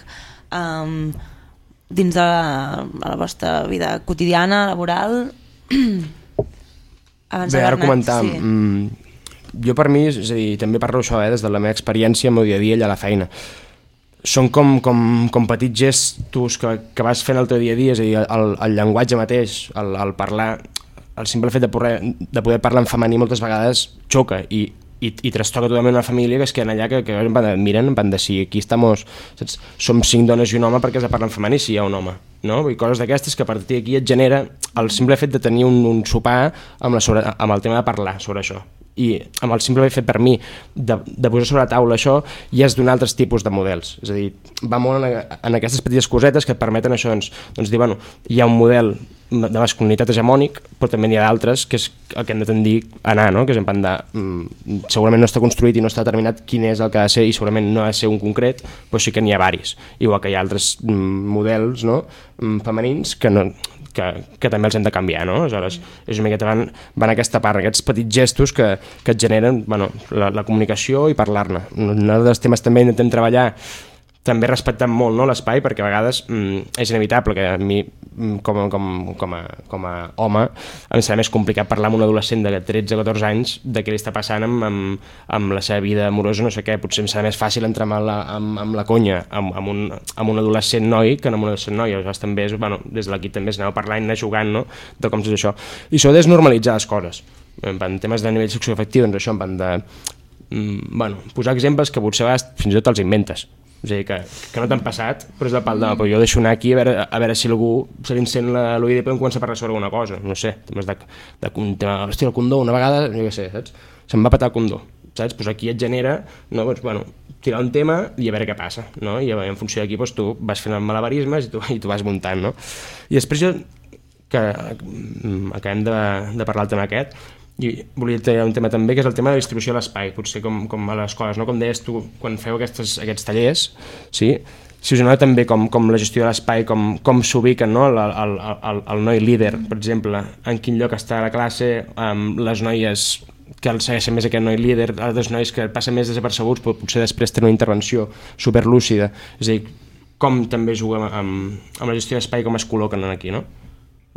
um, dins de la, de la vostra vida quotidiana, laboral. Abans Bé, ara comentàvem. sí. Mm, jo per mi, és a dir, també parlo això, eh, des de la meva experiència el dia a dia allà a la feina. Són com, com, com petits gestos que, que vas fent el teu dia a dia, és a dir, el, el llenguatge mateix, el, el parlar, el simple fet de poder, de poder parlar en femení moltes vegades xoca i, i, i trastoca totalment una família que es queden allà que, que miren, en van de si aquí estamos, saps? som cinc dones i un home perquè has de parlar en femení si hi ha un home no? Dir, coses d'aquestes que a partir d'aquí et genera el simple fet de tenir un, un sopar amb, la sobre, amb el tema de parlar sobre això i amb el simple fet per mi de, de posar sobre la taula això ja és d'un altres tipus de models és a dir, va molt en, en aquestes petites cosetes que et permeten això doncs, doncs dir, bueno, hi ha un model de masculinitat hegemònic però també n'hi ha d'altres que és el que hem de tendir a anar no? que és de, mm, segurament no està construït i no està determinat quin és el que ha de ser i segurament no ha de ser un concret però sí que n'hi ha varis igual que hi ha altres mm, models no? Mm, femenins que no, que, que també els hem de canviar, no? Aleshores, és una miqueta van, van aquesta part, aquests petits gestos que, que et generen bueno, la, la comunicació i parlar-ne. Un dels temes també intentem treballar també respectant molt no, l'espai, perquè a vegades mm, és inevitable que a mi, mm, com, com, com, a, com a home, em serà més complicat parlar amb un adolescent de 13 o 14 anys de què li està passant amb, amb, amb la seva vida amorosa, no sé què, potser em serà més fàcil entrar amb la, amb, amb la conya amb, amb, un, amb un adolescent noi que amb un adolescent noi, aleshores també és, bueno, des de l'equip també aneu parlant anar jugant no? de com és això, i això és normalitzar les coses. En temes de nivell sexoafectiu, doncs això en van de mm, bueno, posar exemples que potser fins i tot els inventes a dir, que, que no t'han passat, però és el pal de però jo deixo anar aquí a veure, a veure si algú se li encén l'oïda i podem començar a parlar sobre alguna cosa, no sé, temes de, de, de, de hòstia, el condó, una vegada, jo què sé, saps? Se'm va petar el condó, saps? Pues aquí et genera, no, doncs, bueno, tirar un tema i a veure què passa, no? I en funció d'aquí doncs, tu vas fent els malabarismes i tu, i tu vas muntant, no? I després jo, que mm, acabem de, de parlar del tema aquest, i volia treure un tema també, que és el tema de distribució de l'espai, potser com, com a les escoles, no? com deies tu, quan feu aquestes, aquests tallers, sí? si us anava també com, com la gestió de l'espai, com, com s'ubiquen no? el, el, el, el noi líder, per exemple, en quin lloc està la classe, amb les noies que el segueixen més aquest noi líder, altres nois que passen més desapercebuts, però potser després tenen una intervenció superlúcida, és a dir, com també juguem amb, amb la gestió d'espai, com es col·loquen aquí, no?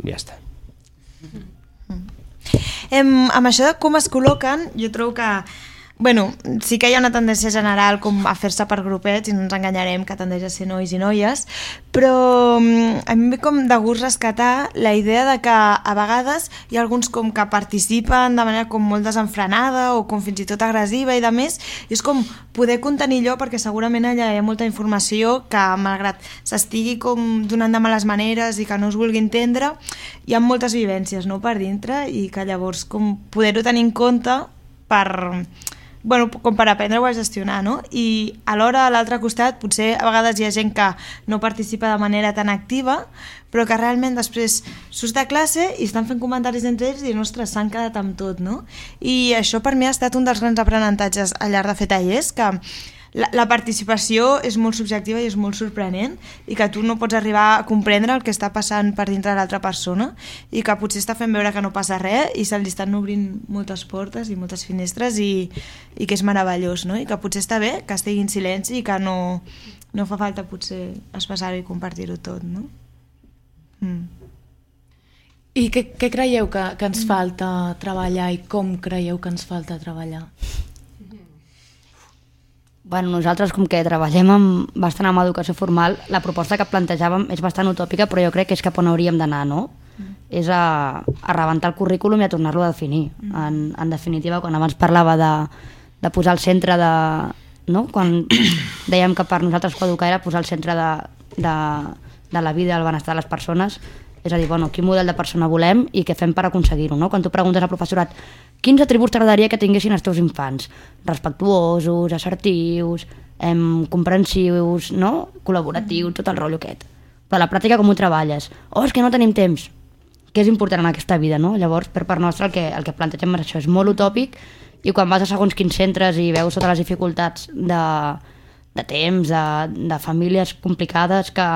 I ja està. Em, amb això de com es col·loquen, jo trobo que Bueno, sí que hi ha una tendència general com a fer-se per grupets i no ens enganyarem que tendeix a ser nois i noies, però mm, a mi com de gust rescatar la idea de que a vegades hi ha alguns com que participen de manera com molt desenfrenada o com fins i tot agressiva i de més, i és com poder contenir allò perquè segurament allà hi ha molta informació que malgrat s'estigui com donant de males maneres i que no es vulgui entendre, hi ha moltes vivències no, per dintre i que llavors com poder-ho tenir en compte per, bueno, com per aprendre-ho a gestionar, no? I alhora, a l'altre costat, potser a vegades hi ha gent que no participa de manera tan activa, però que realment després surts de classe i estan fent comentaris entre ells i, ostres, s'han quedat amb tot, no? I això per mi ha estat un dels grans aprenentatges al llarg de fer tallers, que la, la participació és molt subjectiva i és molt sorprenent i que tu no pots arribar a comprendre el que està passant per dintre de l'altra persona i que potser està fent veure que no passa res i se li estan obrint moltes portes i moltes finestres i, i que és meravellós, no? I que potser està bé que estigui en silenci i que no, no fa falta potser expressar-ho i compartir-ho tot, no? Mm. I què, què creieu que, que ens falta treballar i com creieu que ens falta treballar? Bueno, nosaltres, com que treballem amb, bastant amb educació formal, la proposta que plantejàvem és bastant utòpica, però jo crec que és cap on hauríem d'anar, no? Mm. És a, a rebentar el currículum i a tornar-lo a definir. Mm. En, en definitiva, quan abans parlava de, de posar al centre de... No? Quan dèiem que per nosaltres coeducar era posar al centre de, de, de la vida i el benestar de les persones, és a dir, bueno, quin model de persona volem i què fem per aconseguir-ho. No? Quan tu preguntes al professorat quins atributs t'agradaria que tinguessin els teus infants? Respectuosos, assertius, em, comprensius, no? col·laboratius, tot el rotllo aquest. Però la pràctica com ho treballes? Oh, és que no tenim temps. Què és important en aquesta vida, no? Llavors, per part nostra, el que, el que plantegem és això, és molt utòpic, i quan vas a segons quins centres i veus totes les dificultats de, de temps, de, de famílies complicades que,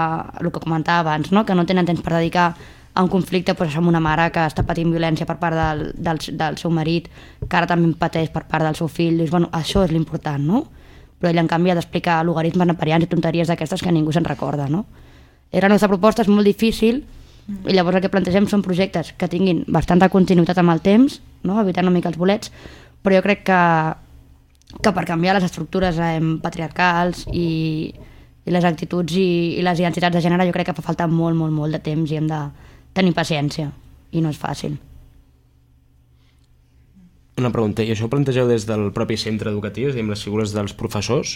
el que comentava abans, no? que no tenen temps per dedicar a un conflicte doncs, amb una mare que està patint violència per part del, del, del seu marit, que ara també pateix per part del seu fill, dius, bueno, això és l'important, no? Però ell en canvi ha d'explicar logaritmes neperians i tonteries d'aquestes que ningú se'n recorda, no? Era la nostra proposta, és molt difícil, i llavors el que plantegem són projectes que tinguin bastanta continuïtat amb el temps, no? evitant una mica els bolets, però jo crec que, que per canviar les estructures eh, patriarcals i, i les actituds i, i les identitats de gènere jo crec que fa falta molt, molt, molt de temps i hem de tenir paciència. I no és fàcil. Una pregunta, i això ho plantegeu des del propi centre educatiu, és a dir, amb les figures dels professors,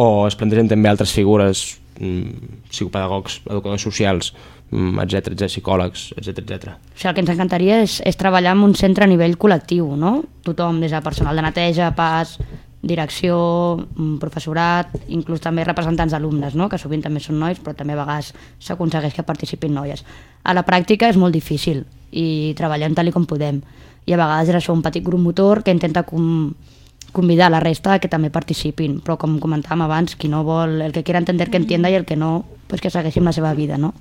o es plantegen també altres figures, mm, psicopedagogs, educadors socials, etc etc psicòlegs, etc etc. O sigui, el que ens encantaria és, és treballar en un centre a nivell col·lectiu, no? Tothom, des de personal de neteja, pas, direcció, mm, professorat, inclús també representants d'alumnes, no? que sovint també són nois, però també a vegades s'aconsegueix que participin noies. A la pràctica és molt difícil i treballem tal com podem. I a vegades és això un petit grup motor que intenta com, convidar la resta que també participin, però com comentàvem abans, qui no vol, el que quiera entender que entienda i el que no, pues que segueixi la seva vida, no?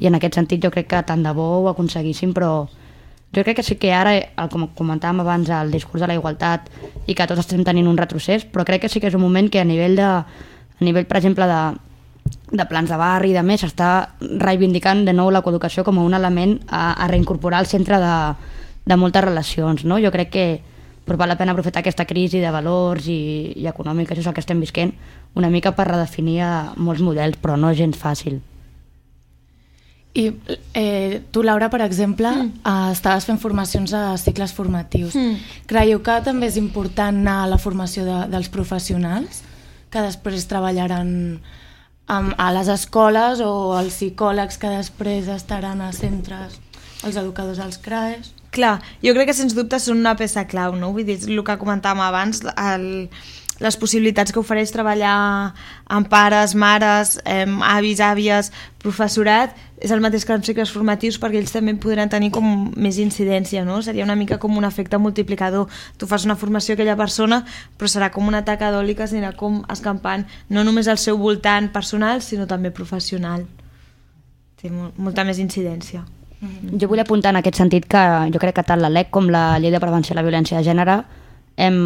I en aquest sentit jo crec que tant de bo ho aconseguíssim, però jo crec que sí que ara, el- com comentàvem abans, el discurs de la igualtat i que tots estem tenint un retrocés, però crec que sí que és un moment que a nivell, de, a nivell per exemple, de, de plans de barri i de més, s'està reivindicant de nou la coeducació com a un element a, a reincorporar al centre de, de moltes relacions. No? Jo crec que però val la pena aprofitar aquesta crisi de valors i, i econòmica, això és el que estem visquent, una mica per redefinir eh, molts models, però no gens fàcil. I eh, tu, Laura, per exemple, mm. eh, estaves fent formacions a cicles formatius. Mm. Creieu que també és important anar a la formació de, dels professionals que després treballaran amb, a les escoles o els psicòlegs que després estaran a centres, els educadors als CRAES? Clar, jo crec que sens dubte són una peça clau, no? Vull dir, el que comentàvem abans, el, les possibilitats que ofereix treballar amb pares, mares, eh, avis, àvies, professorat, és el mateix que els cicles formatius perquè ells també podran tenir com més incidència, no? Seria una mica com un efecte multiplicador. Tu fas una formació a aquella persona, però serà com una taca d'oli que s'anirà com escampant no només al seu voltant personal, sinó també professional. Té mol molta més incidència. Jo vull apuntar en aquest sentit que jo crec que tant la LEC com la Llei de Prevenció de la Violència de Gènere em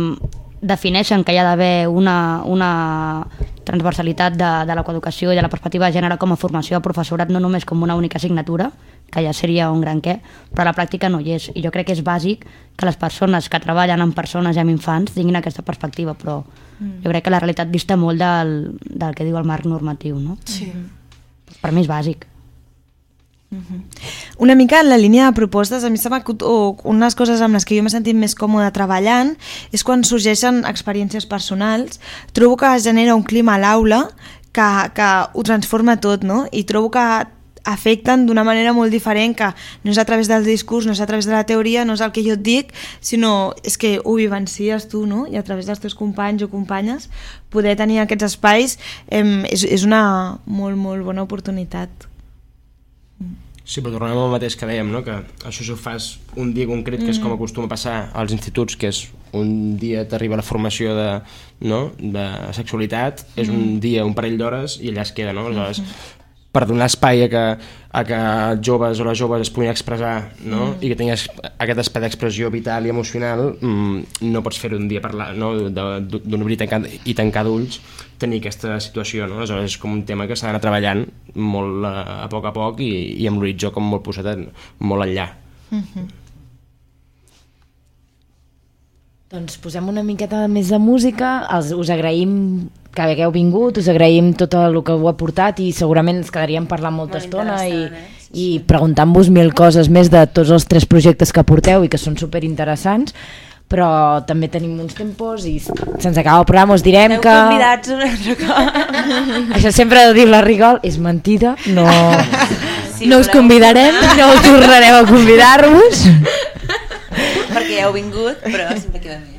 defineixen que hi ha d'haver una, una transversalitat de, de la coeducació i de la perspectiva de gènere com a formació de professorat, no només com una única assignatura, que ja seria un gran què, però a la pràctica no hi és. I jo crec que és bàsic que les persones que treballen amb persones i amb infants tinguin aquesta perspectiva, però Mm. jo crec que la realitat dista molt del, del que diu el marc normatiu, no? Sí. Per mi és bàsic. Una mica en la línia de propostes, a mi se m'ha acut- o unes coses amb les que jo m'he sentit més còmode treballant és quan sorgeixen experiències personals. Trobo que genera un clima a l'aula que, que ho transforma tot, no? I trobo que afecten d'una manera molt diferent que no és a través del discurs, no és a través de la teoria, no és el que jo et dic, sinó és que ho vivencies tu, no? I a través dels teus companys o companyes poder tenir aquests espais eh, és, és una molt, molt bona oportunitat. Sí, però tornem al mateix que dèiem, no? que això si ho fas un dia concret, que és com Mm. acostuma a passar als instituts, que és un dia t'arriba la formació de, no? de sexualitat, és un Mm. dia, un parell d'hores, i allà es queda, no? Aleshores, per donar espai a que, a que joves o les joves es puguin expressar no? Mm. i que tinguis aquest espai d'expressió vital i emocional mm, no pots fer-ho un dia parlar no? D'un obrir i tancar, i tancar d'ulls tenir aquesta situació no? aleshores és com un tema que s'ha d'anar treballant molt a, a poc a poc i, i amb l'horitzó com molt posat en, molt enllà Doncs posem una miqueta més de música, els, us agraïm que hagueu vingut, us agraïm tot el que heu aportat i segurament ens quedaríem parlant molta Molt estona i, eh? i preguntant-vos mil coses més de tots els tres projectes que porteu i que són superinteressants però també tenim uns tempos i se'ns acaba el programa, us direm Esteu que... convidats un altre cop. Això sempre ho diu la Rigol, és mentida, no, Si no us convidarem, no us tornarem a convidar-vos. Perquè ja heu vingut, però sempre queda bé,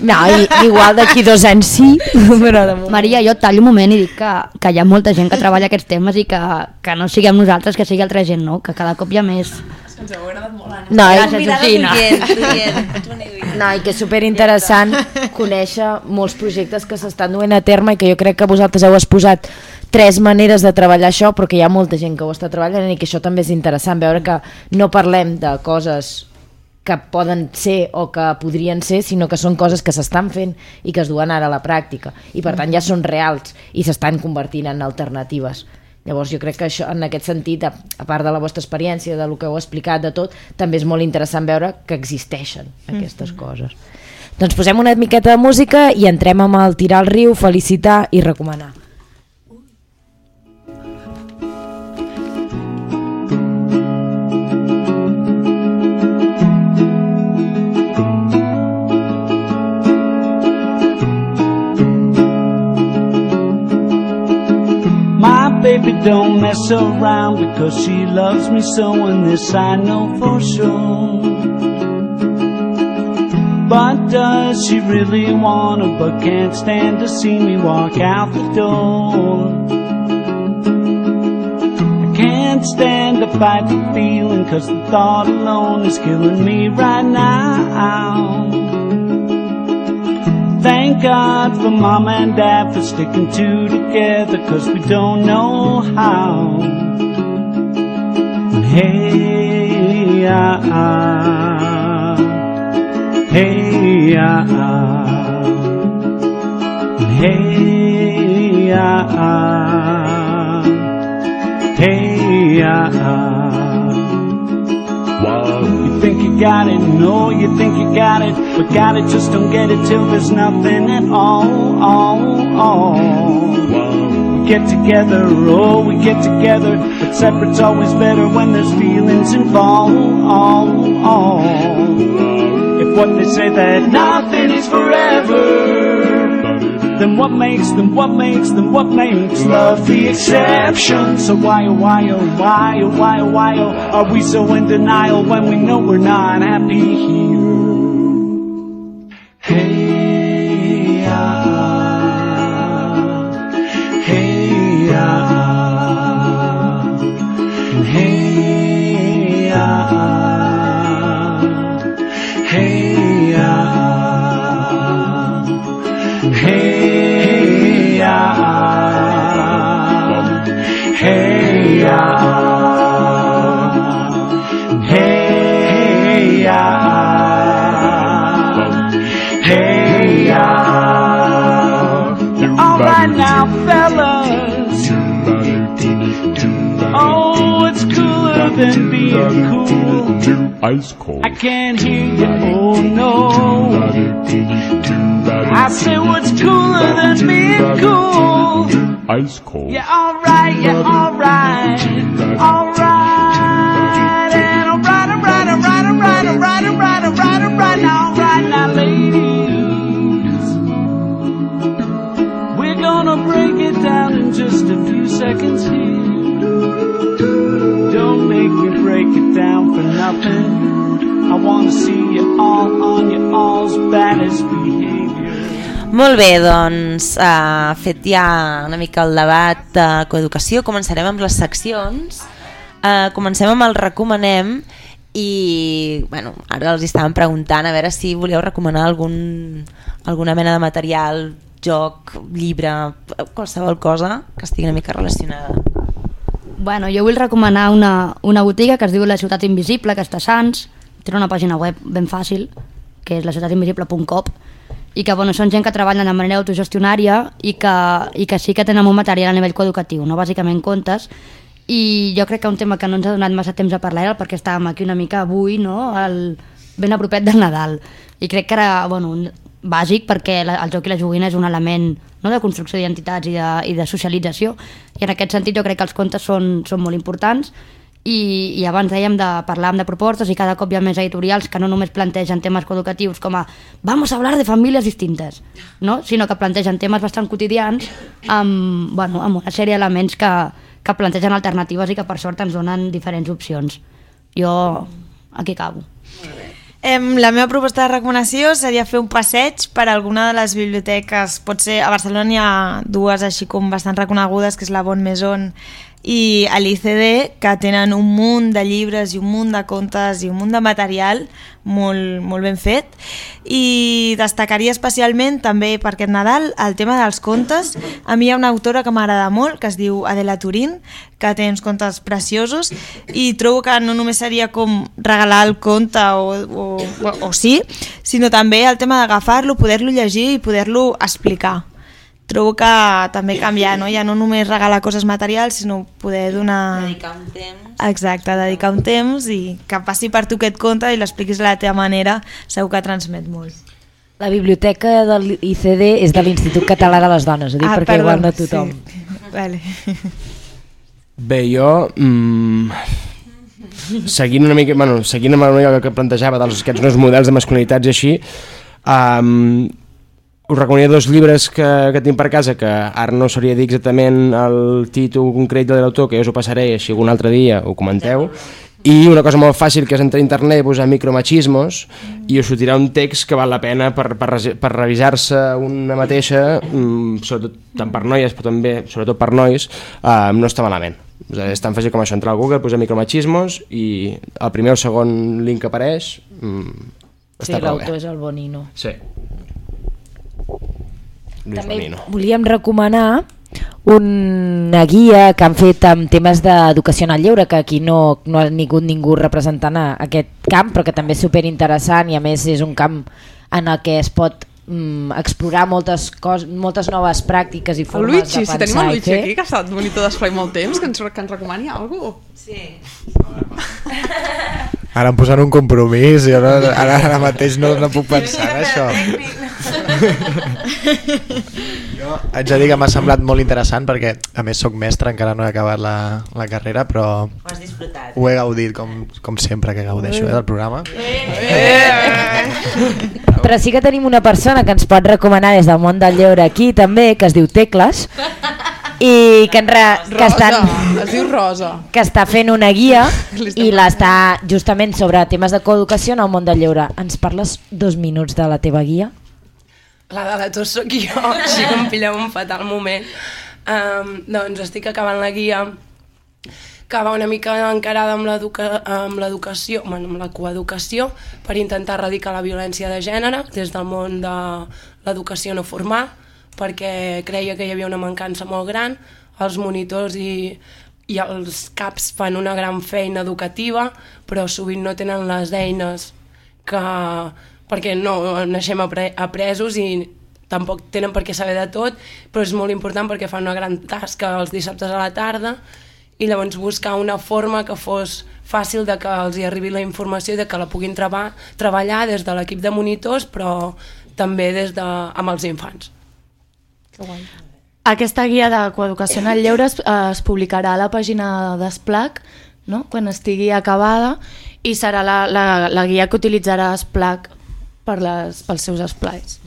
no? I, igual d'aquí dos anys sí, però de moment... Maria, jo et tallo un moment i dic que, que hi ha molta gent que treballa aquests temes i que, que no siguem nosaltres, que sigui altra gent, no? Que cada cop hi ha més... Ens heu agradat molt, Anna. No, Gràcies, d'oient. No, i que és superinteressant conèixer molts projectes que s'estan duent a terme i que jo crec que vosaltres heu exposat tres maneres de treballar això, però que hi ha molta gent que ho està treballant i que això també és interessant, veure que no parlem de coses que poden ser o que podrien ser, sinó que són coses que s'estan fent i que es duen ara a la pràctica i per tant ja són reals i s'estan convertint en alternatives. Llavors jo crec que això, en aquest sentit, a, a part de la vostra experiència, de lo que heu explicat, de tot, també és molt interessant veure que existeixen aquestes coses. Doncs posem una miqueta de música i entrem amb el tirar al riu, felicitar i recomanar. Baby don't mess around because she loves me so, and this I know for sure. But does she really wanna, but can't stand to see me walk out the door? I can't stand to fight the feeling, cause the thought alone is killing me right now. Thank God for mom and dad for sticking two together, cause we don't know how. Hey, ah, ah, hey, ah, ah, hey, ah, ah, hey, ah, ah. Got it, no, you think you got it, but got it, just don't get it till there's nothing at all, all, all. We get together, oh, we get together, but separate's always better when there's feelings involved, all, all. If what they say that nothing is forever, then what makes them, what makes them, what makes love the exception? So why, oh, why, oh, why, oh, why, oh, why, oh, are we so in denial when we know we're not happy here? All right now, fellas. Oh, it's cooler than being cool. Ice cold. I can't hear you, oh no. I say what's cooler than being cool. Ice cold. Yeah, alright, yeah, alright. Alright, seconds here. Don't make me break it down for nothing. I wanna see you all on your all's baddest behavior. Molt bé, doncs, uh, fet ja una mica el debat de coeducació, començarem amb les seccions. Uh, comencem amb el recomanem i bueno, ara els estàvem preguntant a veure si volíeu recomanar algun, alguna mena de material, joc, llibre, qualsevol cosa que estigui una mica relacionada. Bueno, jo vull recomanar una, una botiga que es diu La Ciutat Invisible, que està a Sants, té una pàgina web ben fàcil, que és laciutatinvisible.com, i que bueno, són gent que treballen de manera autogestionària i que, i que sí que tenen un material a nivell coeducatiu, no? bàsicament contes, i jo crec que un tema que no ens ha donat massa temps a parlar era perquè estàvem aquí una mica avui, no? el, ben a propet del Nadal, i crec que era bueno, un, bàsic perquè la, el joc i la joguina és un element no, de construcció d'identitats i, de, i de socialització. I en aquest sentit jo crec que els contes són, són molt importants. I, i abans dèiem de parlar de propostes i cada cop hi ha més editorials que no només plantegen temes coeducatius com a vamos a hablar de famílies distintes no? sinó que plantegen temes bastant quotidians amb, bueno, amb una sèrie d'elements que, que plantegen alternatives i que per sort ens donen diferents opcions. Jo aquí acabo Em, la meva proposta de recomanació seria fer un passeig per alguna de les biblioteques. Pot ser, a Barcelona hi ha dues així com bastant reconegudes, que és la Bon Maison i a l'ICD que tenen un munt de llibres i un munt de contes i un munt de material molt, molt ben fet. I destacaria especialment també per aquest Nadal el tema dels contes. A mi hi ha una autora que m'agrada molt que es diu Adela Turín que té uns contes preciosos i trobo que no només seria com regalar el conte o, o, o, o sí, sinó també el tema d'agafar-lo, poder-lo llegir i poder-lo explicar trobo que també canviar, no? ja no només regalar coses materials, sinó poder donar... Dedicar un temps. Exacte, dedicar un temps i que passi per tu aquest conte i l'expliquis de la teva manera, segur que transmet molt. La biblioteca de l'ICD és de l'Institut Català de les Dones, ho dic perquè perdó, igual no tothom. Sí. Vale. Bé, jo... Mm, seguint una mica, bueno, seguint amb una mica que plantejava dels aquests nous models de masculinitats i així, um, us recomanaria dos llibres que, que tinc per casa que ara no sabria dir exactament el títol concret de l'autor, que jo us ho passaré i així algun altre dia ho comenteu i una cosa molt fàcil que és entrar a internet i posar micromachismos i us sortirà un text que val la pena per, per, per revisar-se una mateixa mm, sobretot tant per noies però també sobretot per nois eh, no està malament és, tan fàcil com això, entrar al Google, posar micromachismos i el primer o segon link que apareix mm, Sí, està prou l'autor és el Bonino. sí. Lluís També Bonino. volíem recomanar una guia que han fet amb temes d'educació en el lleure, que aquí no, no ha vingut ningú representant a aquest camp, però que també és superinteressant i a més és un camp en el que es pot mm, explorar moltes, cos, moltes noves pràctiques i El formes Luigi, de si pensar tenim el Luigi aquí, que ha estat monitor d'esplai molt temps, que ens, que ens recomani alguna cosa. Sí. Ara em posen un compromís i ara, ara, ara mateix no, no puc pensar en això. Jo haig de dir que m'ha semblat molt interessant perquè a més sóc mestre, encara no he acabat la, la carrera, però Ho has disfrutat. ho he gaudit com, com sempre que gaudeixo eh, del programa. Però sí que tenim una persona que ens pot recomanar des del món del lleure aquí també, que es diu Tecles, i que, en re, que, Rosa, estan, es diu Rosa. que està fent una guia i l'està justament sobre temes de coeducació en el món del lleure. Ens parles dos minuts de la teva guia? La de la tos sóc jo, així que em pilleu un fatal moment. Um, doncs estic acabant la guia que va una mica encarada amb l'educació, bueno, amb la coeducació, per intentar erradicar la violència de gènere des del món de l'educació no formal, perquè creia que hi havia una mancança molt gran, els monitors i, i els CAPs fan una gran feina educativa, però sovint no tenen les eines que, perquè no naixem apre apresos i tampoc tenen per què saber de tot, però és molt important perquè fan una gran tasca els dissabtes a la tarda i llavors buscar una forma que fos fàcil de que els hi arribi la informació i de que la puguin treba treballar des de l'equip de monitors però també des de, amb els infants. Que guai. Aquesta guia de coeducació en el lleure es, es publicarà a la pàgina d'Esplac no? quan estigui acabada i serà la, la, la guia que utilitzarà Esplac per les, pels seus esplais.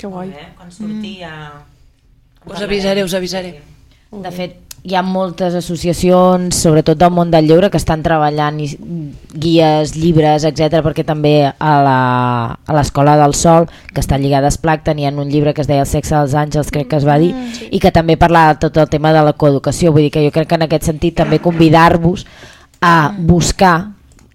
Que guai. Eh? Quan surti ja... Us avisaré, us avisaré. De fet, hi ha moltes associacions, sobretot del món del lleure, que estan treballant i, guies, llibres, etc perquè també a la- a l'Escola del Sol, que està lligada a Esplac, tenien un llibre que es deia El sexe dels àngels, crec que es va dir, Mm, sí. i que també parlava tot el tema de la coeducació. Vull dir que jo crec que en aquest sentit també convidar-vos a buscar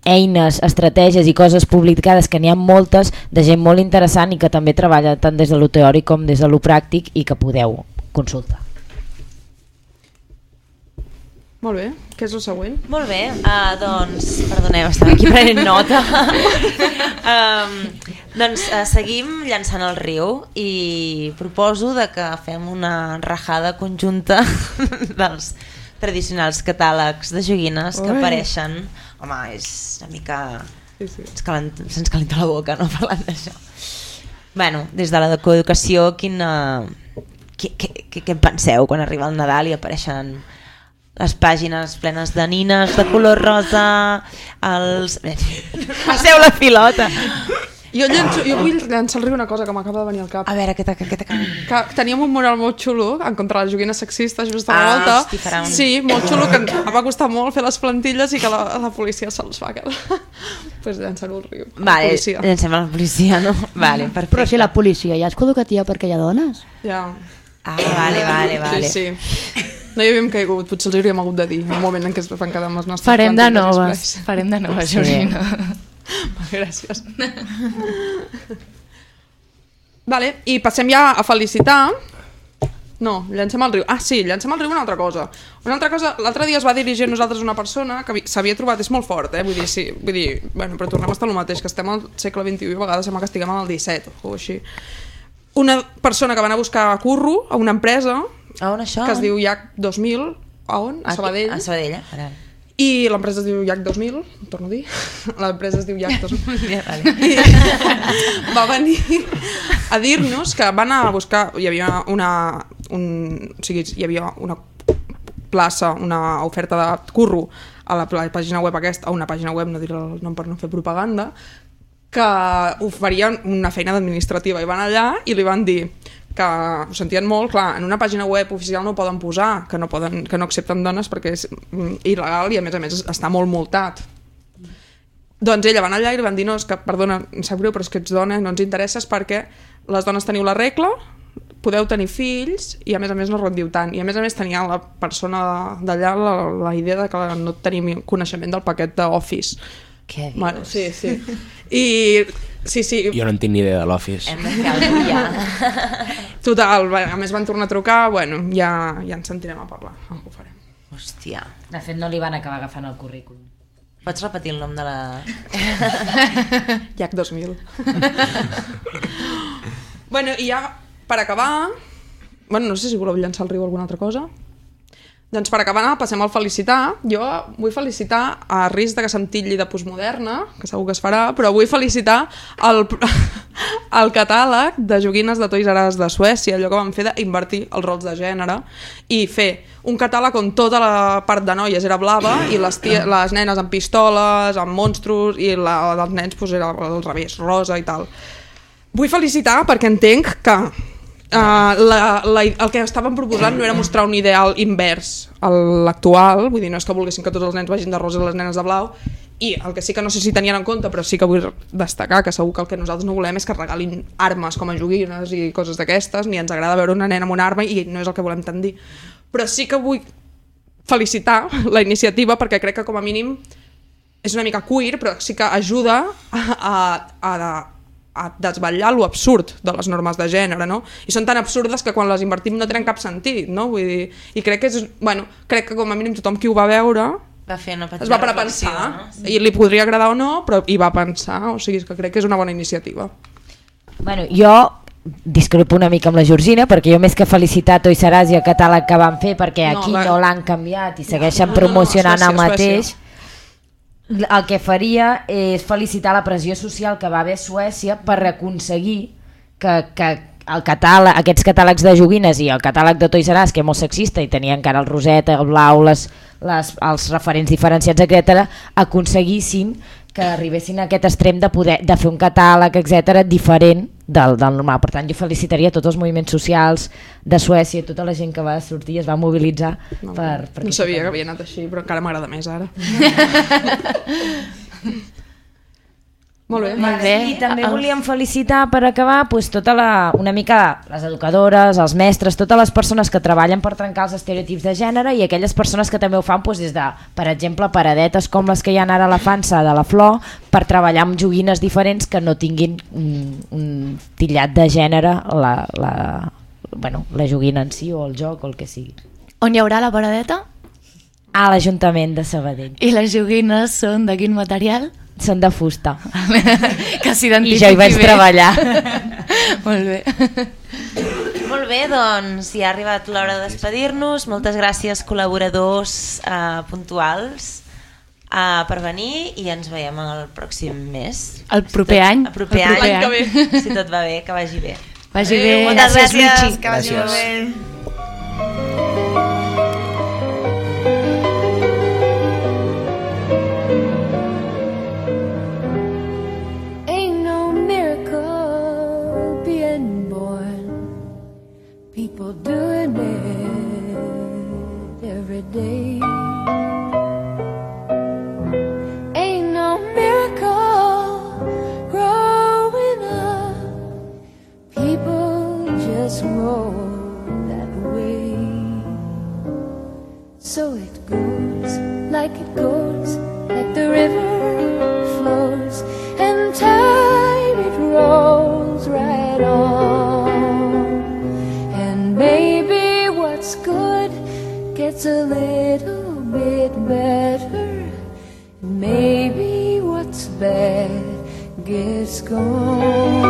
eines, estratègies i coses publicades que n'hi ha moltes de gent molt interessant i que també treballa tant des de lo teòric com des de lo pràctic i que podeu consultar. Molt bé, què és el següent? Molt bé, uh, doncs, perdoneu, estava aquí prenent nota. um, doncs uh, seguim llançant el riu i proposo de que fem una rajada conjunta dels tradicionals catàlegs de joguines que Ui. apareixen. Home, és una mica... Sí, sí. Ens calenta, se'ns calenta la boca, no, parlant d'això. Bueno, des de la coeducació, quina... Què, què, què, què en penseu quan arriba el Nadal i apareixen les pàgines plenes de nines de color rosa, els... Passeu la pilota! Jo, llenço, jo vull llançar al riu una cosa que m'acaba de venir al cap. A veure, què t'acaba? Que teníem un mural molt xulo en contra de les joguines sexistes just a la Ah, volta. hosti, un- Sí, molt xulo, que em va costar molt fer les plantilles i que la, la policia se'ls va quedar. pues llançar-ho al riu. La Vale, llancem a la policia, no? Vale, perfecte. Però si la policia ja és coeducativa perquè hi ha dones. Ja. Ah, vale, vale, vale. Sí, sí. No hi havíem caigut, potser els hauríem hagut de dir en el moment en què es van quedar amb les nostres Farem de noves, farem de noves, Sí. Georgina. Gràcies. vale, i passem ja a felicitar no, llancem al riu. Ah, sí, llancem al riu una altra cosa. Una altra cosa, l'altre dia es va dirigir a nosaltres una persona que vi- s'havia trobat, és molt fort, eh? Vull dir, sí, vull dir, bueno, però tornem a estar al mateix, que estem al segle XXI i a vegades sembla que estiguem al XVII o així. Una persona que va anar a buscar curro a una empresa a on això? que es diu IAC 2000, a on? A Sabadell. a Sabadell, eh? I l'empresa es diu IAC 2000, ho torno a dir, l'empresa es diu IAC 2000. Ja, vale. I va venir a dir-nos que van a buscar, hi havia una, un, o sigui, hi havia una plaça, una oferta de curro a la, pla- pàgina web aquesta, a una pàgina web, no diré el nom per no fer propaganda, que oferien una feina administrativa i van allà i li van dir que ho sentien molt, clar, en una pàgina web oficial no ho poden posar, que no, poden, que no accepten dones perquè és mm, il·legal i a més a més està molt multat. Doncs ella van allà i li van dir, no, és que, perdona, em sap greu, però és que ets dona no ens interesses perquè les dones teniu la regla, podeu tenir fills i a més a més no rendiu tant. I a més a més tenia la persona d'allà la, la idea de que no tenim coneixement del paquet d'Office. Què dius? Bueno, sí, sí. I sí, sí, Jo no en tinc ni idea de l'Office. Hem de fer alguna ja. Total, a més van tornar a trucar, bueno, ja, ja ens sentirem a parlar, ho farem. Hòstia. De fet, no li van acabar agafant el currículum. Pots repetir el nom de la... Llac 2000. bueno, i ja per acabar... Bueno, no sé si voleu llançar al riu alguna altra cosa. Doncs per acabar, passem al felicitar. Jo vull felicitar a risc de que se'm titlli de postmoderna, que segur que es farà, però vull felicitar el, el catàleg de joguines de Toys R Us de Suècia, allò que van fer d'invertir els rols de gènere i fer un catàleg on tota la part de noies era blava i les, tia, les nenes amb pistoles, amb monstros i la dels nens pues, era al revés, rosa i tal. Vull felicitar perquè entenc que Uh, la, la, el que estaven proposant no era mostrar un ideal invers a l'actual, vull dir, no és que volguessin que tots els nens vagin de rosa i les nenes de blau, i el que sí que no sé si tenien en compte, però sí que vull destacar que segur que el que nosaltres no volem és que regalin armes com a joguines i coses d'aquestes, ni ens agrada veure una nena amb una arma i no és el que volem tant dir. Però sí que vull felicitar la iniciativa perquè crec que com a mínim és una mica queer, però sí que ajuda a, a, a, a desvetllar lo absurd de les normes de gènere, no? I són tan absurdes que quan les invertim no tenen cap sentit, no? Vull dir, i crec que és, bueno, crec que com a mínim tothom qui ho va veure Va fer una es va per a pensar, no? i li podria agradar o no, però hi va pensar, o sigui, que crec que és una bona iniciativa. Bueno, jo discrepo una mica amb la Georgina perquè jo més que felicitar Toys R Us i el catàleg que van fer perquè No, aquí la- no l'han canviat i segueixen No, no, no, promocionant Suècia, el mateix Suècia. El que faria és felicitar la pressió social que va haver a Suècia per aconseguir que, que el catàleg, aquests catàlegs de joguines i el catàleg de Toys R Us, que és molt sexista i tenia encara el roseta, el blau, les, les, els referents diferenciats, etc, aconseguissin que arribessin a aquest extrem de poder de fer un catàleg, etc diferent del, del normal. Per tant, jo felicitaria tots els moviments socials de Suècia, tota la gent que va sortir i es va mobilitzar No, per, per no sabia que havia anat així, però encara m'agrada més ara. Molt bé. Molt bé. I també volíem felicitar per acabar pues, tota la, una mica les educadores, els mestres, totes les persones que treballen per trencar els estereotips de gènere i aquelles persones que també ho fan pues, des de, per exemple, paradetes com les que hi ha ara a la Fansa de la Flor per treballar amb joguines diferents que no tinguin un, un tillat de gènere la, la, bueno, la joguina en si o el joc o el que sigui. On hi haurà la paradeta? A l'Ajuntament de Sabadell. I les joguines són de quin material? Són de fusta. que s'identifiqui I jo hi vaig bé. treballar. Molt bé. Molt bé, doncs ja ha arribat l'hora de despedir-nos. Moltes gràcies, col·laboradors eh, puntuals, eh, per venir i ens veiem el pròxim mes. El proper any. El proper, El proper any, any. si tot va bé, que vagi bé. Vagi bé. Moltes Gràcies, gràcies, Michi. que vagi Gràcies. bé. It goes, like it goes, like the river flows, and time it rolls right on. And maybe what's good gets a little bit better. Maybe what's bad gets gone.